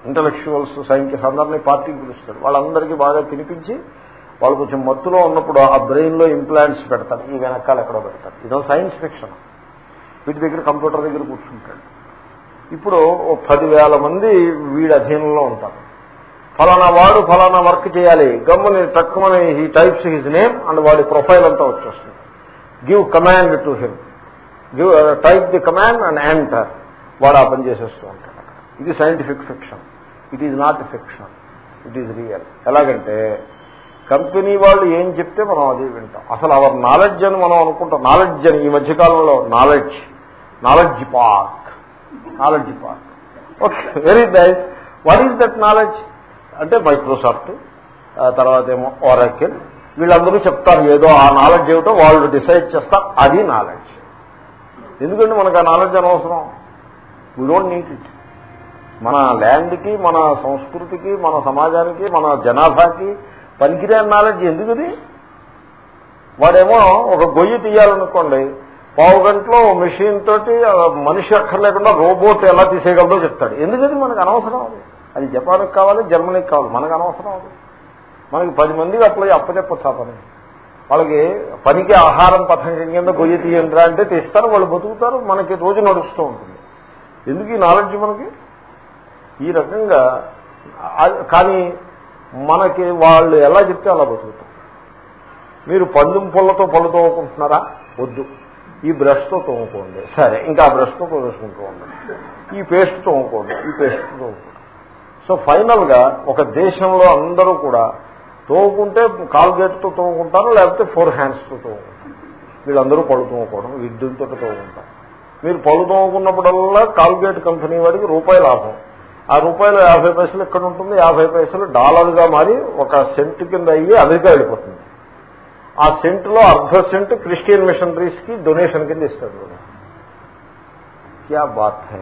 ఇంటలెక్చువల్స్ సైంటిస్ట్ అందరినీ పార్టీకి పిలుస్తాడు. వాళ్ళందరికీ బాగా తినిపించి వాళ్ళు కొంచెం మత్తులో ఉన్నప్పుడు ఆ బ్రెయిన్లో ఇంప్లాంట్స్ పెడతారు. ఈ వెనకాల ఎక్కడో పెడతారు. ఇదో సైన్స్ ఫిక్షన్. వీటి దగ్గర కంప్యూటర్ దగ్గర కూర్చుంటాడు. ఇప్పుడు ఓ పదివేల మంది వీడి అధీనంలో ఉంటారు. ఫలానా వాడు ఫలానా వర్క్ చేయాలి. గమ్ముని తక్కువని he types his name and వాడి ప్రొఫైల్ అంతా వచ్చేస్తుంది. Give command to him give type the command and enter వాడు ఆ పని చేసేస్తూ ఉంటాడు ఇది scientific fiction it is not fiction it is real ఎలాగంటే కంపెనీ వాళ్ళు ఏం చెప్తే మనం అది వింటాం. అసలు అవర్ నాలెడ్జ్ అని మనం అనుకుంటాం. నాలెడ్జ్ అని ఈ మధ్యకాలంలో knowledge knowledge park knowledge park okay very nice what is that knowledge అంటే మైక్రోసాఫ్ట్ తర్వాత ఏమో ఓరాకిల్ వీళ్ళందరూ చెప్తారు ఏదో ఆ నాలెడ్జ్ ఏమిటో వాళ్ళు డిసైడ్ చేస్తారు అది నాలెడ్జ్ ఎందుకంటే మనకు ఆ నాలెడ్జ్ అనవసరం. వీ డోంట్ నీడ్ ఇట్ మన ల్యాండ్కి మన సంస్కృతికి మన సమాజానికి మన జనాభాకి పనికిరాని నాలెడ్జ్ ఎందుకుది వాడేమో ఒక గొయ్యి తీయాలనుకోండి పావు గంటలో మెషిన్ తోటి మనిషి అక్కర్లేకుండా రోబోట్ ఎలా తీసేయగలదో చెప్తాడు. ఎందుకది మనకు అనవసరం? అది అది జపాన్కి కావాలి జర్మనీకి కావాలి. మనకు అనవసరం అది. మనకి పది మందికి అప్లై అప్పచెప్పచ్చు ఆ పని వాళ్ళకి పనికి ఆహారం పథకం కింద గొయ్యి తీయండిరా అంటే తీస్తారు వాళ్ళు బతుకుతారు మనకి రోజు నడుస్తూ ఉంటుంది. ఎందుకు ఈ నాలెడ్జ్ మనకి? ఈ రకంగా కానీ మనకి వాళ్ళు ఎలా చెప్తే అలా బతుకుతారు. మీరు పందుం పుల్లతో పళ్ళు తోముకుంటున్నారా? వద్దు. ఈ బ్రష్తో తోముకోండి. సరే ఇంకా ఆ బ్రష్తో తోముకుంటూ ఉండండి. ఈ పేస్ట్ తోముకోండి. ఈ పేస్ట్ తోముకోండి. సో ఫైనల్గా ఒక దేశంలో అందరూ కూడా తోముకుంటే కాల్గేట్తో తోముకుంటారు లేకపోతే ఫోర్ హ్యాండ్స్తో తోముకుంటారు వీళ్ళందరూ పళ్ళు తోముకోవడం విద్యుత్తో తోముకుంటారు మీరు పళ్ళు తోముకున్నప్పుడల్లా కాల్గేట్ కంపెనీ వాడికి రూపాయి లాభం. ఆ రూపాయలు యాభై పైసలు ఎక్కడ ఉంటుంది? యాభై పైసలు డాలర్గా మారి ఒక సెంట్ కింద అయ్యి అమెరికా వెళ్ళిపోతుంది. ఆ సెంట్లో అర్ధ సెంట్ క్రిస్టియన్ మిషనరీస్కి డొనేషన్ కింద ఇస్తారు. క్యా బాత్ హై?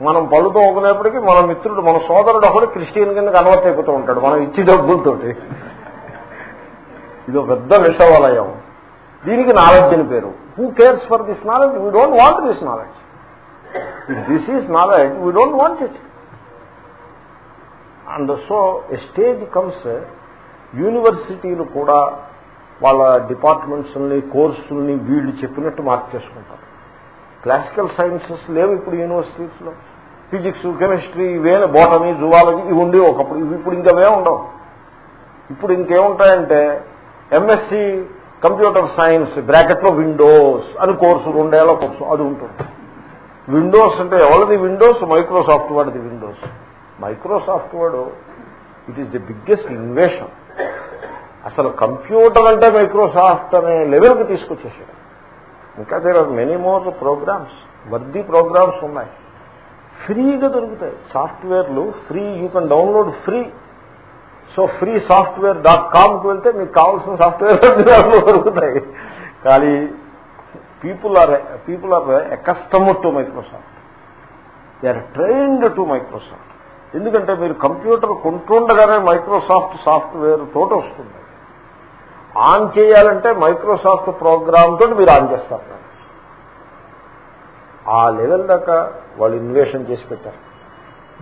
మనం పళ్ళు తోముకునేప్పటికీ మన మిత్రుడు మన సోదరుడు ఒకటి క్రిస్టియన్ కింద కన్వర్ట్ అయిపోతూ ఉంటాడు మనం ఇచ్చి డబ్బులతో ఇది పెద్ద విషవాలయం. దీనికి నాలెడ్జ్ అని పేరు. Who cares for this knowledge we don't want this knowledge this is knowledge we don't want it and so a stage comes యూనివర్సిటీలు కూడా వాళ్ళ డిపార్ట్మెంట్స్ని కోర్సుల్ని వీళ్ళు చెప్పినట్టు మార్చేసుకుంటారు క్లాసికల్ సైన్సెస్ లేవు ఇప్పుడు యూనివర్సిటీస్లో ఫిజిక్స్ కెమిస్ట్రీ ఇవే బోటమీ జువాలజీ ఇవి ఉండి ఒకప్పుడు. ఇవి ఇప్పుడు ఇంకవే ఉండవు. ఇప్పుడు ఇంకేముంటాయంటే ఎంఎస్సి కంప్యూటర్ సైన్స్ బ్రాకెట్లో విండోస్ అని కోర్సు రెండేళ్ళ కోర్సు అది ఉంటుంది. విండోస్ అంటే ఎవరిది విండోస్ మైక్రోసాఫ్ట్ వాడిది విండోస్ మైక్రోసాఫ్ట్ వాడు it is the biggest invasion అసలు కంప్యూటర్ అంటే మైక్రోసాఫ్ట్ అనే లెవెల్కి తీసుకొచ్చేసాడు. ఇంకా there are many more programs worthy programs ఉన్నాయి. ఫ్రీగా దొరుకుతాయి. సాఫ్ట్వేర్లు free you can download free so free software dot కామ్కి వెళ్తే మీకు కావాల్సిన సాఫ్ట్వేర్ దొరుకుతాయి. కానీ people are people are accustomed to Microsoft they are trained to Microsoft ఎందుకంటే మీరు కంప్యూటర్ కొంటుండగానే మైక్రోసాఫ్ట్ సాఫ్ట్వేర్ తోట వస్తుంది. ఆన్ చేయాలంటే మైక్రోసాఫ్ట్ ప్రోగ్రామ్ తోటి మీరు ఆన్ చేస్తారు. ఆ లెవెల్ దాకా వాళ్ళు ఇన్వేషన్ చేసి పెట్టారు.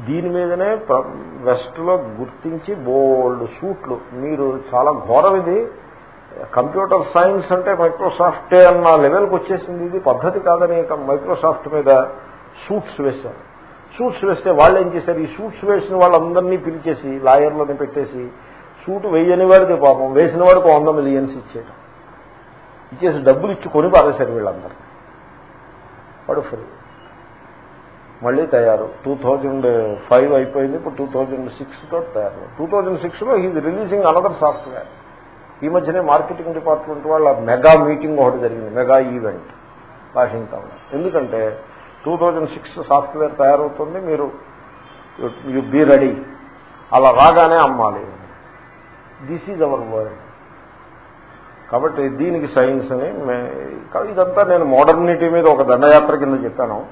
దీని మీదనే వెస్ట్లో గుర్తించి బోల్డ్ సూట్లు. మీరు చాలా ఘోరం ఇది. కంప్యూటర్ సైన్స్ అంటే మైక్రోసాఫ్టే అన్న లెవెల్కి వచ్చేసింది. ఇది పద్ధతి కాదని మైక్రోసాఫ్ట్ మీద సూట్స్ వేశారు. సూట్స్ వేస్తే వాళ్ళు ఏం చేశారు? ఈ సూట్స్ వేసిన వాళ్ళందరినీ పిలిచేసి లాయర్లని పెట్టేసి సూటు వేయని వాడికి పాపం వేసిన వాడికి వంద మిలియన్స్ ఇచ్చేయడం ఇచ్చేసి డబ్బులు ఇచ్చి కొని పారేశారు వీళ్ళందరూ. వాడు ఫ్రీ మళ్ళీ తయారు. టూ థౌజండ్ ఫైవ్ అయిపోయింది ఇప్పుడు టూ థౌజండ్ సిక్స్ తోటి తయారు. టూ థౌజండ్ సిక్స్లో హీజ్ రిలీజింగ్ అనదర్ సాఫ్ట్వేర్ ఈ మధ్యనే మార్కెటింగ్ డిపార్ట్మెంట్ వాళ్ళ మెగా మీటింగ్ ఒకటి జరిగింది మెగా ఈవెంట్ వాషింగ్టన్లో. ఎందుకంటే టూ థౌజండ్ సిక్స్ సాఫ్ట్వేర్ తయారవుతుంది మీరు యు బీ రెడీ అలా రాగానే అమ్మాలి. దిస్ ఈజ్ అవర్ వరల్డ్ కాబట్టి దీనికి సైన్స్ అని ఇదంతా నేను మోడర్నిటీ మీద ఒక దండయాత్ర కింద చెప్పాను.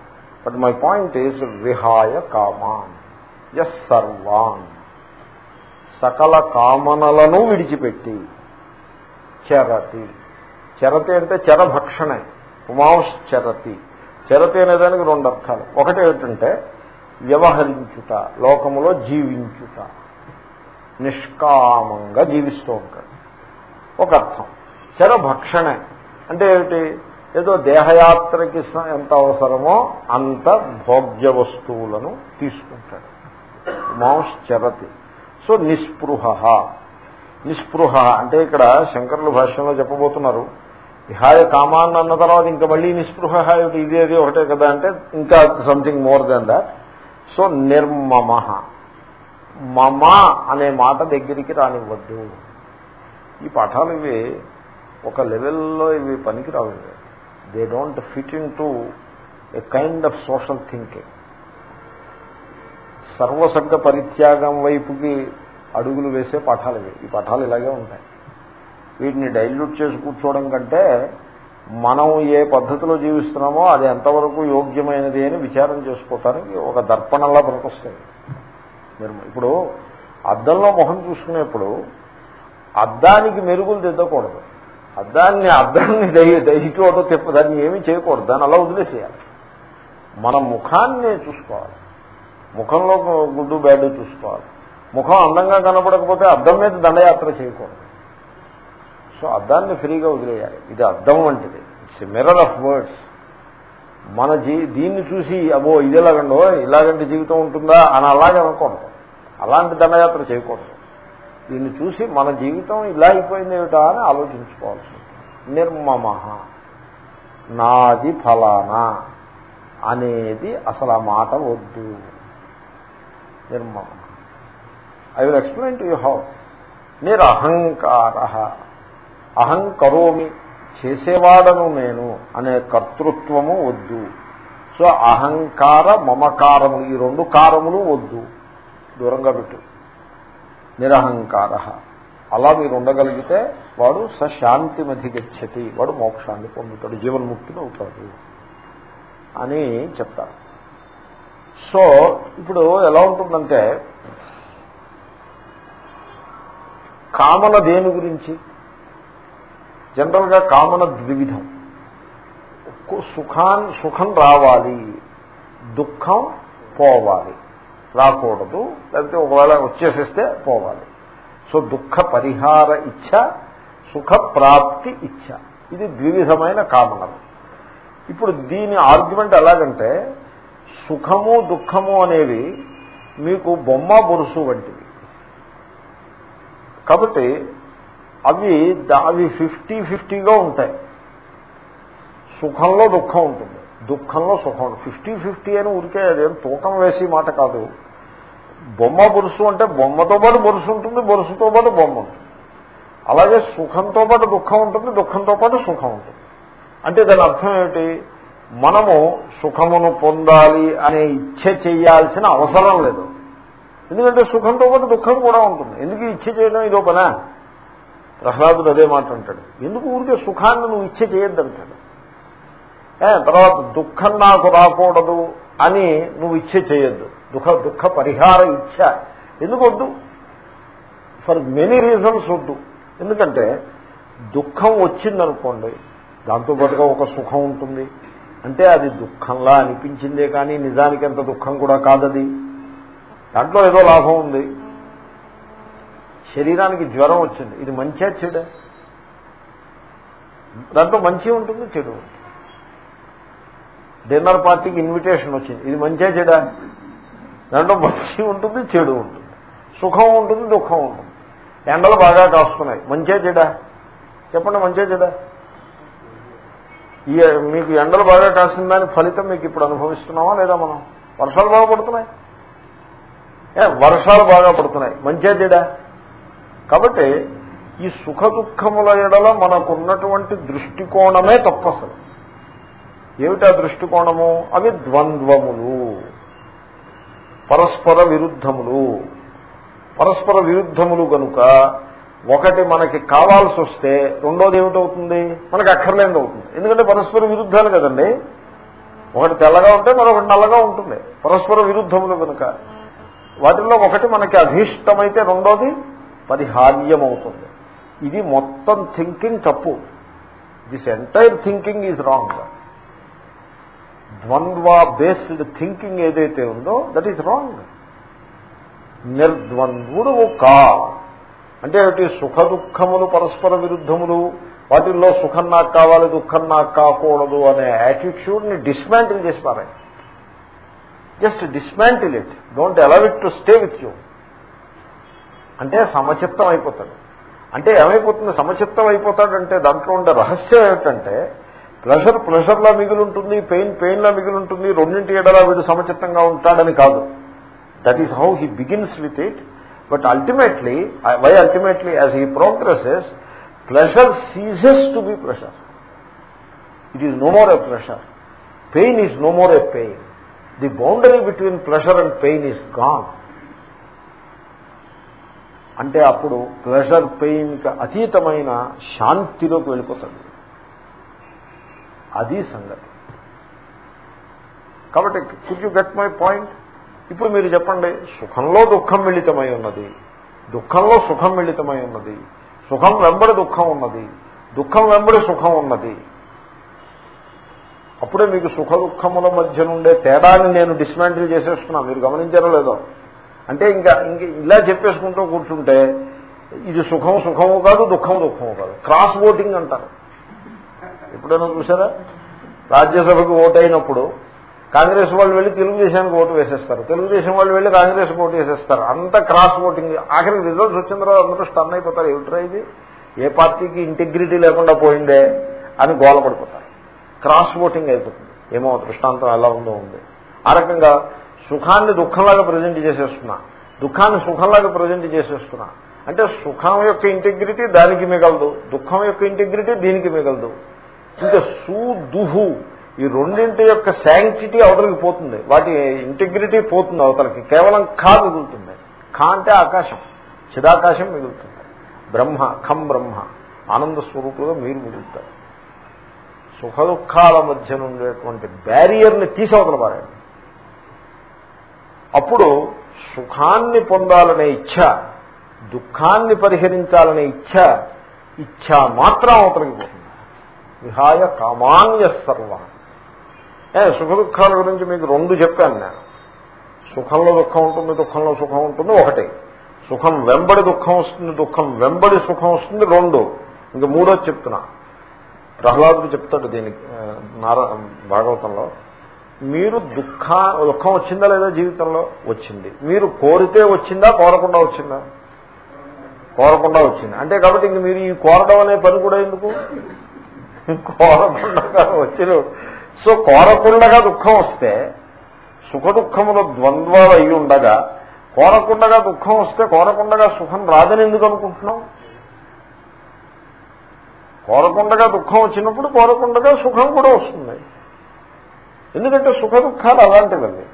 బట్ మై పాయింట్ ఈజ్ విహాయ కామాన్. ఎస్ సర్వాన్. సకల కామనలను విడిచిపెట్టి. చరతి. చరతి అంటే చరభక్షణే. చరతి. చరతి అనేదానికి రెండు అర్థాలు. ఒకటి ఏమిటంటే వ్యవహరించుట లోకములో జీవించుట. నిష్కామంగా జీవిస్తూ ఉంటాడు. ఒక అర్థం చరభక్షణే అంటే ఏమిటి? ఏదో దేహయాత్రకి ఎంత అవసరమో అంత భోగ్య వస్తువులను తీసుకుంటాడు. మాంశ్చరతి. సో నిస్పృహ. నిస్పృహ అంటే ఇక్కడ శంకరుల భాష్యంలో చెప్పబోతున్నారు. విహాయ కామాన్ని అన్న తర్వాత ఇంకా మళ్ళీ నిస్పృహ ఇది అది ఒకటే కదా అంటే ఇంకా something more than that so నిర్మమ. మమ అనే మాట దగ్గరికి రానివ్వద్దు. ఈ పాఠాలు ఇవి ఒక లెవెల్లో ఇవి పనికిరావు. They don't fit into a kind of social thinking సర్వసర్గ పరిత్యాగం వైపుకి అడుగులు వేసే పాఠాలు ఇవి. ఈ పాఠాలు ఇలాగే ఉంటాయి. వీటిని డైల్యూట్ చేసి కూర్చోవడం కంటే మనం ఏ పద్ధతిలో జీవిస్తున్నామో అది ఎంతవరకు యోగ్యమైనది అని విచారం చేసుకోవటానికి ఒక దర్పణంలా పనికొస్తుంది మీరు ఇప్పుడు అద్దంలో మొహం చూసుకునేప్పుడు అద్దానికి మెరుగులు దిద్దకూడదు. అద్దాన్ని అద్దాన్ని దహిటోటో తిప్ప దాన్ని ఏమీ చేయకూడదు. దాన్ని అలా వదిలేసేయాలి. మన ముఖాన్ని చూసుకోవాలి. ముఖంలో గుడ్డు బ్యాడ్ చూసుకోవాలి. ముఖం అందంగా కనపడకపోతే అద్దం మీద దండయాత్ర చేయకూడదు. సో అద్దాన్ని ఫ్రీగా వదిలేయాలి. ఇది అద్దం వంటిది. ఇట్స్ మిర్రర్ ఆఫ్ వర్డ్స్ మన జీ దీన్ని చూసి అబో ఇదేలాగండో ఇలాగంటి జీవితం ఉంటుందా అని అలాగే అనుకోండి అలాంటి దండయాత్ర చేయకూడదు. దీన్ని చూసి మన జీవితం ఇలా అయిపోయింది ఏమిటా అని ఆలోచించుకోవాల్సి నిర్మమ నాది ఫలానా అనేది అసలు ఆ మాట వద్దు. నిర్మమ I will explain to you how నిరహంకార. అహంకరోమి చేసేవాడను నేను అనే కర్తృత్వము వద్దు. సో అహంకార మమకారములు ఈ రెండు కారములు వద్దు. దూరంగా పెట్టు. నిరహంకార. అలా మీరు ఉండగలిగితే వాడు సశాంతి గచ్చతి వాడు మోక్షాన్ని పొందుతాడు. జీవన్ముక్తులు అవుతాడు. అని చెప్తారు. సో ఇప్పుడు ఎలా ఉంటుందంటే కామన దేని గురించి? జనరల్గా కామన ద్విధం సుఖాన్ సుఖం రావాలి దుఃఖం పోవాలి. రాకూడదు లేకపోతే ఒకవేళ వచ్చేసేస్తే పోవాలి. సో దుఃఖ పరిహార ఇచ్ఛ సుఖ ప్రాప్తి ఇచ్ఛ ఇది ద్విధమైన కామనలు. ఇప్పుడు దీని ఆర్గ్యుమెంట్ ఎలాగంటే సుఖము దుఃఖము అనేవి మీకు బొమ్మ బొరుసు వంటివి. కాబట్టి అవి అవి ఫిఫ్టీ ఫిఫ్టీగా ఉంటాయి. సుఖంలో దుఃఖం ఉంటుంది. దుఃఖంలో సుఖం ఫిఫ్టీ ఫిఫ్టీ అని ఊరికే అదేం తూకం వేసి మాట కాదు. బొమ్మ బొరుసు అంటే బొమ్మతో పాటు బొరుసు ఉంటుంది బొరుసుతో పాటు బొమ్మ ఉంటుంది. అలాగే సుఖంతో పాటు దుఃఖం ఉంటుంది దుఃఖంతో పాటు సుఖం ఉంటుంది. అంటే దాని అర్థం ఏమిటి? మనము సుఖమును పొందాలి అనే ఇచ్చ చేయాల్సిన అవసరం లేదు. ఎందుకంటే సుఖంతో పాటు దుఃఖం కూడా ఉంటుంది. ఎందుకు ఇచ్చ చేయడం ఇదో పనా? ప్రహ్లాదుడు అదే మాట అంటాడు. ఎందుకు ఊరికే సుఖాన్ని నువ్వు ఇచ్చే చేయొద్దంటాడు? తర్వాత దుఃఖం నాకు రాకూడదు అని నువ్వు ఇచ్చే చేయొద్దు. దుఃఖ దుఃఖ పరిహార ఇచ్చ. ఎందుకు వద్దు? ఫర్ మెనీ రీజన్స్ వద్దు. ఎందుకంటే దుఃఖం వచ్చిందనుకోండి దాంతోపాటుగా ఒక సుఖం ఉంటుంది. అంటే అది దుఃఖంలా అనిపించిందే కానీ నిజానికి ఎంత దుఃఖం కూడా కాదది. దాంట్లో ఏదో లాభం ఉంది. శరీరానికి జ్వరం వచ్చింది. ఇది మంచిగా చెడు? దాంట్లో మంచి ఉంటుంది చెడు డిన్నర్ పార్టీకి ఇన్విటేషన్ వచ్చింది. ఇది మంచిగా చెడా? దాంట్లో మంచి ఉంటుంది చెడు ఉంటుంది. సుఖం ఉంటుంది దుఃఖం ఉంటుంది. ఎండలు బాగా కాస్తున్నాయి. మంచిగా చెడా? చెప్పండి మంచిగా చెడా? ఈ మీకు ఎండలు బాగా కాసిన దాని ఫలితం మీకు ఇప్పుడు అనుభవిస్తున్నామా లేదా మనం? వర్షాలు బాగా పడుతున్నాయి? ఏ వర్షాలు బాగా పడుతున్నాయి. మంచిగా చెడా? కాబట్టి ఈ సుఖ దుఃఖముల ఎడల మనకున్నటువంటి దృష్టికోణమే తప్పు అసలు ఏమిటా దృష్టికోణము? అవి ద్వంద్వములు. పరస్పర విరుద్ధములు. పరస్పర విరుద్ధములు కనుక ఒకటి మనకి కావాల్సి వస్తే రెండోది ఏమిటవుతుంది? మనకి అక్కర్లేనిది అవుతుంది ఎందుకంటే పరస్పర విరుద్ధాలు కదండి. ఒకటి తెల్లగా ఉంటే మరొకటి నల్లగా ఉంటుంది. పరస్పర విరుద్ధములు కనుక వాటిల్లో ఒకటి మనకి అభీష్టమైతే రెండోది పరిహార్యమవుతుంది ఇది మొత్తం థింకింగ్ తప్పు. This entire thinking is wrong ద్వంద్వ బేస్డ్ థింకింగ్ ఏదైతే ఉందో దట్ ఈజ్ రాంగ్ నిర్ద్వంద్వుడు కా. అంటే సుఖ దుఃఖములు పరస్పర విరుద్ధములు వాటిల్లో సుఖం నాకు కావాలి దుఃఖం నాకు కాకూడదు అనే యాటిట్యూడ్ని డిస్మాంటిల్ చేసి పారాయి. Just dismantle it don't allow it to stay with you అంటే సమచిత్తం అయిపోతాడు. అంటే ఏమైపోతుంది? సమచిత్తం అయిపోతాడంటే దాంట్లో ఉండే రహస్యం ఏమిటంటే ప్రెషర్ ప్రెషర్లా మిగులుంటుంది ఉంటుంది పెయిన్ పెయిన్లా మిగులుంటుంది రెండింటి ఏడలా వీడు సమచిత్తంగా ఉంటాడని కాదు. That is how he begins with it but ultimately why ultimately as he progresses pressure ceases to be pressure it is no more a pressure pain is no more a pain the boundary between pressure and pain is gone అంటే అప్పుడు pressure పెయిన్కి అతీతమైన శాంతిలోకి వెళ్ళిపోతాడు. అది సంగతి. కాబట్టి could you get my point ఇప్పుడు మీరు చెప్పండి సుఖంలో దుఃఖం మిళితమై ఉన్నది. దుఃఖంలో సుఖం మిళితమై ఉన్నది. సుఖం వెంబడి దుఃఖం ఉన్నది. దుఃఖం వెంబడి సుఖం ఉన్నది. అప్పుడే మీకు సుఖ దుఃఖముల మధ్య నుండే తేడాన్ని నేను డిస్మాంటిల్ చేసేస్తున్నా. మీరు గమనించారో లేదో? అంటే ఇంకా ఇంక ఇలా చెప్పేసుకుంటూ కూర్చుంటే ఇది సుఖం సుఖము కాదు దుఃఖం దుఃఖము కాదు. క్రాస్ ఓటింగ్ అంటారు. ఎప్పుడైనా చూసారా? రాజ్యసభకు ఓటు అయినప్పుడు కాంగ్రెస్ వాళ్ళు వెళ్ళి తెలుగుదేశానికి ఓటు వేసేస్తారు. తెలుగుదేశం వాళ్ళు వెళ్ళి కాంగ్రెస్కి ఓటు వేసేస్తారు. అంత క్రాస్ ఓటింగ్ ఆఖరికి రిజల్ట్స్ వచ్చిన తర్వాత అందరూ స్టన్ అయిపోతారు. ఏమిట్రా ఇది? ఏ పార్టీకి ఇంటిగ్రిటీ లేకుండా పోయిందే అని గోలపడిపోతారు క్రాస్ ఓటింగ్ అయిపోతుంది. ఏమో దృష్టాంతం ఎలా ఉందో ఉంది. ఆ రకంగా సుఖాన్ని దుఃఖంలాగా ప్రజెంట్ చేసేస్తున్నా. దుఃఖాన్ని సుఖంలాగా ప్రజెంట్ చేసేస్తున్నా. అంటే సుఖం యొక్క ఇంటిగ్రిటీ దానికి మిగలదు. దుఃఖం యొక్క ఇంటిగ్రిటీ దీనికి మిగలదు. ఇంకా సుదుహు. ఈ రెండింటి యొక్క శాంక్టిటీ అవతలకి పోతుంది. వాటి ఇంటిగ్రిటీ పోతుంది అవతలకి. కేవలం ఖా మిగులుతుంది. ఖా అంటే ఆకాశం. చిదాకాశం మిగులుతుంది. బ్రహ్మ ఖం బ్రహ్మ. ఆనంద స్వరూపులుగా మీరు మిగులుతారు. సుఖ దుఃఖాల మధ్య ఉండేటువంటి బ్యారియర్ని తీసవతల పారాయండి. అప్పుడు సుఖాన్ని పొందాలనే ఇచ్ఛ దుఃఖాన్ని పరిహరించాలనే ఇచ్ఛ ఇచ్ఛ మాత్రం అవతలకి పోతుంది. విహాయ కామాన్య సర్వ. ఏ సుఖ దుఃఖాల గురించి మీకు రెండు చెప్పాను నేను. సుఖంలో దుఃఖం ఉంటుంది దుఃఖంలో సుఖం ఉంటుంది ఒకటి. సుఖం వెంబడి దుఃఖం వస్తుంది దుఃఖం వెంబడి సుఖం వస్తుంది రెండు. ఇంక మూడో చెప్తున్నా. ప్రహ్లాదుడు చెప్తాడు దీనికి నార భాగవతంలో. మీరు దుఃఖ దుఃఖం వచ్చిందా లేదా జీవితంలో? వచ్చింది. మీరు కోరితే వచ్చిందా? కోరకుండా వచ్చిందా? కోరకుండా వచ్చింది. అంటే కాబట్టి ఇంక మీరు ఈ కోరడం అనే పని కూడా ఎందుకు? కోరకుండా వచ్చిన సో కోరకుండగా దుఃఖం వస్తే సుఖ దుఃఖముల ద్వంద్వాలు అయి ఉండగా కోరకుండగా దుఃఖం వస్తే కోరకుండగా సుఖం రాదని ఎందుకు అనుకుంటున్నాం? కోరకుండగా దుఃఖం వచ్చినప్పుడు కోరకుండగా సుఖం కూడా వస్తుంది. ఎందుకంటే సుఖ దుఃఖాలు అలాంటివి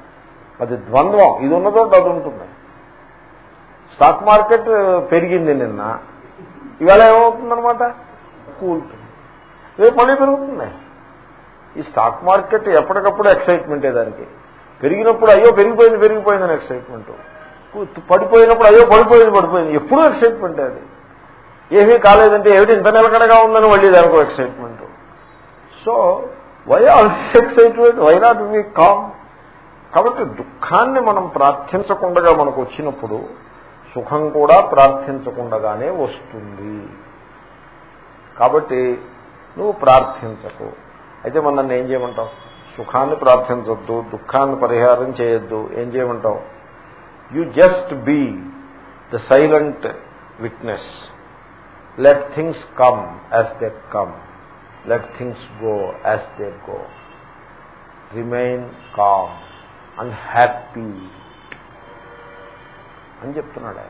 అది ద్వంద్వం. ఇది ఉన్నదో అది ఉంటుంది స్టాక్ మార్కెట్ పెరిగింది నిన్న. ఇవాళ ఏమవుతుందనమాట కూలుతుంది. రేపు మళ్ళీ పెరుగుతుంది. ఈ స్టాక్ మార్కెట్ ఎప్పటికప్పుడు ఎక్సైట్మెంటే దానికి. పెరిగినప్పుడు అయ్యో పెరిగిపోయింది పెరిగిపోయిందని ఎక్సైట్మెంట్ పడిపోయినప్పుడు అయ్యో పడిపోయింది పడిపోయింది. ఎప్పుడూ ఎక్సైట్మెంట్ అది. ఏమీ కాలేదంటే ఏమిటి ఇంత నిలకడగా ఉందని మళ్ళీ దానికి excitement so why all excitement why not we calm? కాబట్టి దుఃఖాన్ని మనం ప్రార్థించకుండా మనకు వచ్చినప్పుడు సుఖం కూడా ప్రార్థించకుండానే వస్తుంది. కాబట్టి నువ్వు ప్రార్థించకు. అయితే మన ఏం చేయమంటావు? సుఖాన్ని ప్రార్థించొద్దు దుఃఖాన్ని పరిహారం చేయొద్దు. ఏం చేయమంటావు? You just be the silent witness let things come as they come let things go as they go remain calm and happy అని చెప్తున్నాడు ఆయన.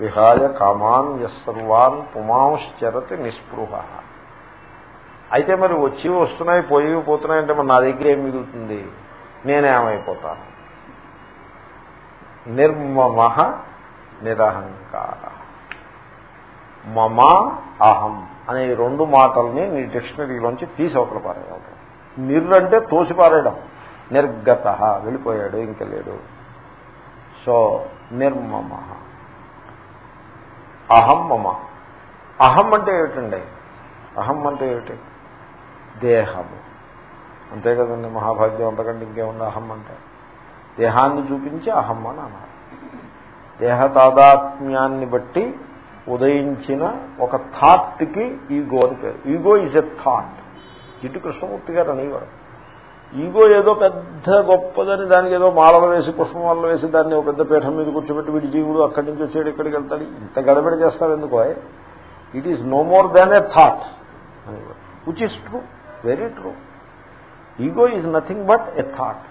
విహాయ కామాన్ యస్సర్వాన్ పుమాంశ్చరతి నిస్పృహ. అయితే మరి వచ్చి వస్తున్నాయి పోయి పోతున్నాయి అంటే మరి నా దగ్గర ఏం మిగులుతుంది? నేనేమైపోతాను నిర్మమ నిరహంకార. మమ అహం అనే రెండు మాటల్ని నీ డిక్షనరీలోంచి తీసి అవతల పారేయాలి. నిర్ అంటే తోసిపారేయడం నిర్గత వెళ్ళిపోయాడు ఇంక లేడు సో నిర్మమ. అహం మమ. అహం అంటే ఏమిటండి? అహం అంటే ఏమిటి? దేహము. అంతే కదండి మహాభాగ్యం అంతకంటే ఇంకేముంది అహం అంటే? దేహాన్ని చూపించి అహం అని అన్నారు. దేహ తాదాత్మ్యాన్ని బట్టి ఉదయించిన ఒక థాట్కి ఈగో అని పేరు. Ego is a thought. ఇటు కృష్ణమూర్తి గారు అనేవారు. ఈగో ఏదో పెద్ద గొప్పదని దానికి ఏదో మాలలు వేసి పుష్పమాలలు వేసి దాన్ని ఒక పెద్ద పీఠం మీద కూర్చోబెట్టి వీడి జీవుడు అక్కడి నుంచి వచ్చాడు ఇక్కడికి వెళ్తాడు. ఇంత గడబడి చేస్తారు ఎందుకో it is no more than a thought which is true very true ego is nothing but a thought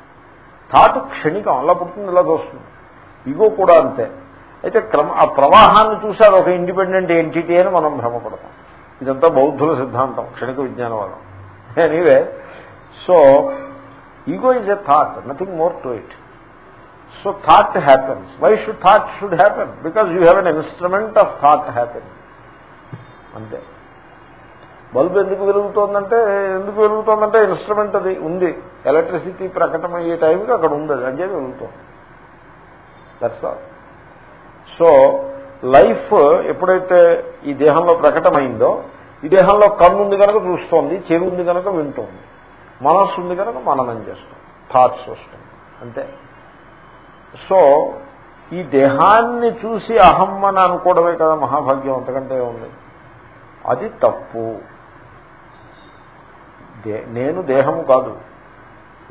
thought క్షణికం. అలా పుట్టింది ఇలా చూస్తుంది ఈగో కూడా అంతే. అయితే క్రమ ఆ ప్రవాహాన్ని చూశారు ఒక ఇండిపెండెంట్ ఎంటిటీ అని మనం భ్రమపడతాం. ఇదంతా బౌద్ధుల సిద్ధాంతం క్షణిక విజ్ఞానవాదం. Anyway so ego is a thought nothing more to it so thought happens why should thought should happen because you have an instrument of thought happen అంతే. బల్బు ఎందుకు వెలుగుతోందంటే ఎందుకు వెలుగుతోందంటే ఇన్స్ట్రుమెంట్ అది ఉంది. ఎలక్ట్రిసిటీ ప్రకటమయ్యే టైంకి అక్కడ ఉంది అది అంటే వెలుగుతోంది. దట్స్ ఆల్ సో లైఫ్ ఎప్పుడైతే ఈ దేహంలో ప్రకటమైందో ఈ దేహంలో కన్ను ఉంది కనుక చూస్తోంది చెవి ఉంది కనుక వింటోంది మనస్సు ఉంది కనుక మననం చేస్తాం థాట్స్ వస్తుంది అంతే. సో ఈ దేహాన్ని చూసి అహం అని అనుకోవడమే కదా మహాభాగ్యం అంతకంటే ఉంది? అది తప్పు. నేను దేహము కాదు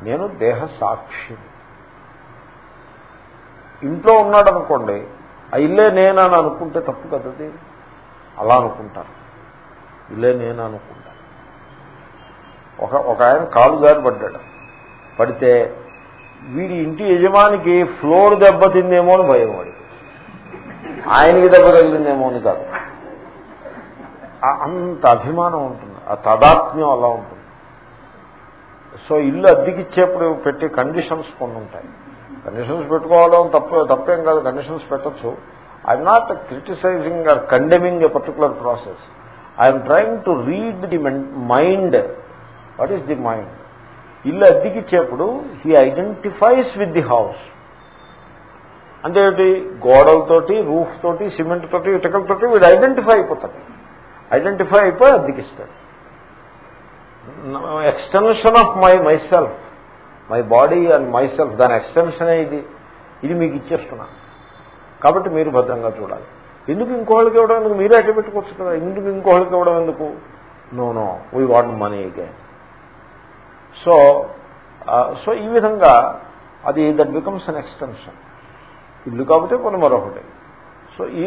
నేను దేహ సాక్షి ఇంట్లో ఉన్నాడనుకోండి ఆ ఇల్లే నేనని అనుకుంటే తప్పు కదది అలా అనుకుంటారు. ఇల్లే నేను అనుకుంటాను ఒక ఒక ఆయన కాలు దారి పడ్డాడు. పడితే వీడి ఇంటి యజమానికి ఫ్లోర్ దెబ్బతిందేమో అని భయం వాడి. ఆయనకి దెబ్బ తగిలిందేమో అని కాదు. అంత అభిమానం ఉంటుంది. ఆ తదాత్మ్యం అలా ఉంటుంది. సో ఇల్లు అద్దెకిచ్చేప్పుడు పెట్టే కండిషన్స్ కొన్ని ఉంటాయి. కండిషన్స్ పెట్టుకోవడం తప్ప తప్పేం కాదు కండిషన్స్ పెట్టచ్చు. I'm not criticizing or condemning a particular process I'm trying to read the mind what is the mind ఇల్లు అద్దెకిచ్చేప్పుడు he identifies with the house అంటే గోడలతోటి రూఫ్ తోటి సిమెంట్ తోటి ఇటుకలతోటి వీడు ఐడెంటిఫై అయిపోతాడు. ఐడెంటిఫై అయిపోయి అద్దెకిస్తాడు. Extension of my my self my body and my self దాని ఎక్స్టెన్షనే ఇది. ఇది మీకు ఇచ్చేస్తున్నా. కాబట్టి మీరు భద్రంగా చూడాలి. ఎందుకు ఇంకోళ్ళకి ఇవ్వడం ఎందుకు? మీరే అట్టు పెట్టుకోవచ్చు కదా. ఎందుకు ఇంకోళ్ళకి ఇవ్వడం ఎందుకు? No no we want money again so so ఈ విధంగా అది దట్ బికమ్స్ అన్ ఎక్స్టెన్షన్ ఇల్లు కాబట్టి కొన్ని మరొకటి. సో ఈ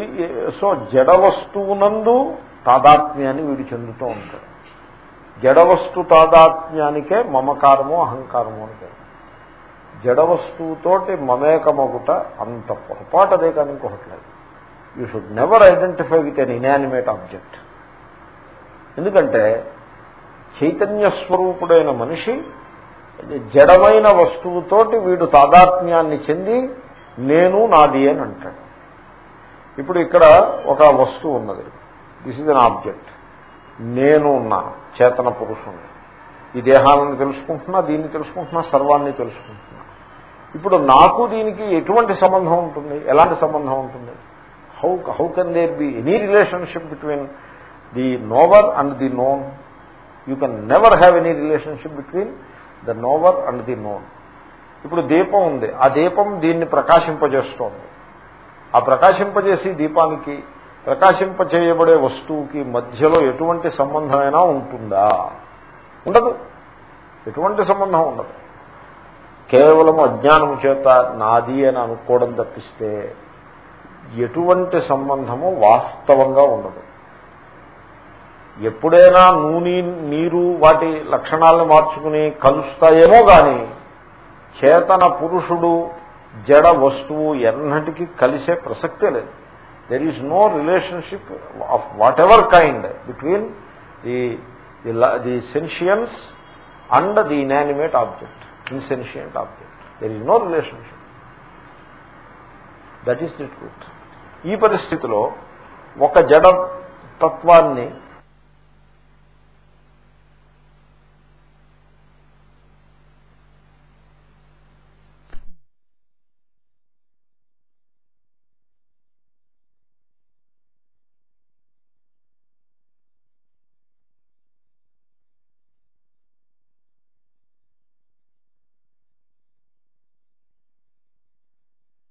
సో జడ వస్తువునందు తాదాత్మ్యాన్ని వీడు చెందుతూ ఉంటాడు. జడవస్తు తాదాత్మ్యానికే మమకారము అహంకారము అని పేరు. జడవస్తువుతోటి మమేకమగుట అంత పొరపాటు అదే కానీ ఇంకొకటి లేదు. You should never identify with an inanimate object ఎందుకంటే చైతన్య స్వరూపుడైన మనిషి జడమైన వస్తువుతోటి వీడు తాదాత్మ్యాన్ని చెంది నేను నాది అని అంటాడు. ఇప్పుడు ఇక్కడ ఒక వస్తువు ఉన్నది. దిస్ ఇస్ అన్ ఆబ్జెక్ట్ నేను ఉన్నాను చేతన పురుషుణ్ణి. ఈ దేహాలను తెలుసుకుంటున్నా దీన్ని తెలుసుకుంటున్నా సర్వాన్ని తెలుసుకుంటున్నా. ఇప్పుడు నాకు దీనికి ఎటువంటి సంబంధం ఉంటుంది? ఎలాంటి సంబంధం ఉంటుంది? How how can there be any relationship between the knower and the known you can never have any relationship between the knower and the known ఇప్పుడు దీపం ఉంది. ఆ దీపం దీన్ని ప్రకాశింపజేస్తోంది. ఆ ప్రకాశింపజేసి దీపానికి ప్రకాశింపచేయబడే వస్తువుకి మధ్యలో ఎటువంటి సంబంధమైనా ఉంటుందా? ఉండదు. ఎటువంటి సంబంధం ఉండదు. కేవలం అజ్ఞానము చేత నాది అని అనుకోవడం తప్పిస్తే ఎటువంటి సంబంధము వాస్తవంగా ఉండదు. ఎప్పుడైనా నూనె నీరు వాటి లక్షణాలను మార్చుకుని కలుస్తాయేమో కానీ చేతన పురుషుడు జడ వస్తువు ఎన్నటికీ కలిసే ప్రసక్తే లేదు. there is no relationship of whatever kind between the the sentience and the inanimate object insentient object there is no relationship that is the truth ఈ పరిస్థితిలో ఒక జడ తత్వాన్ని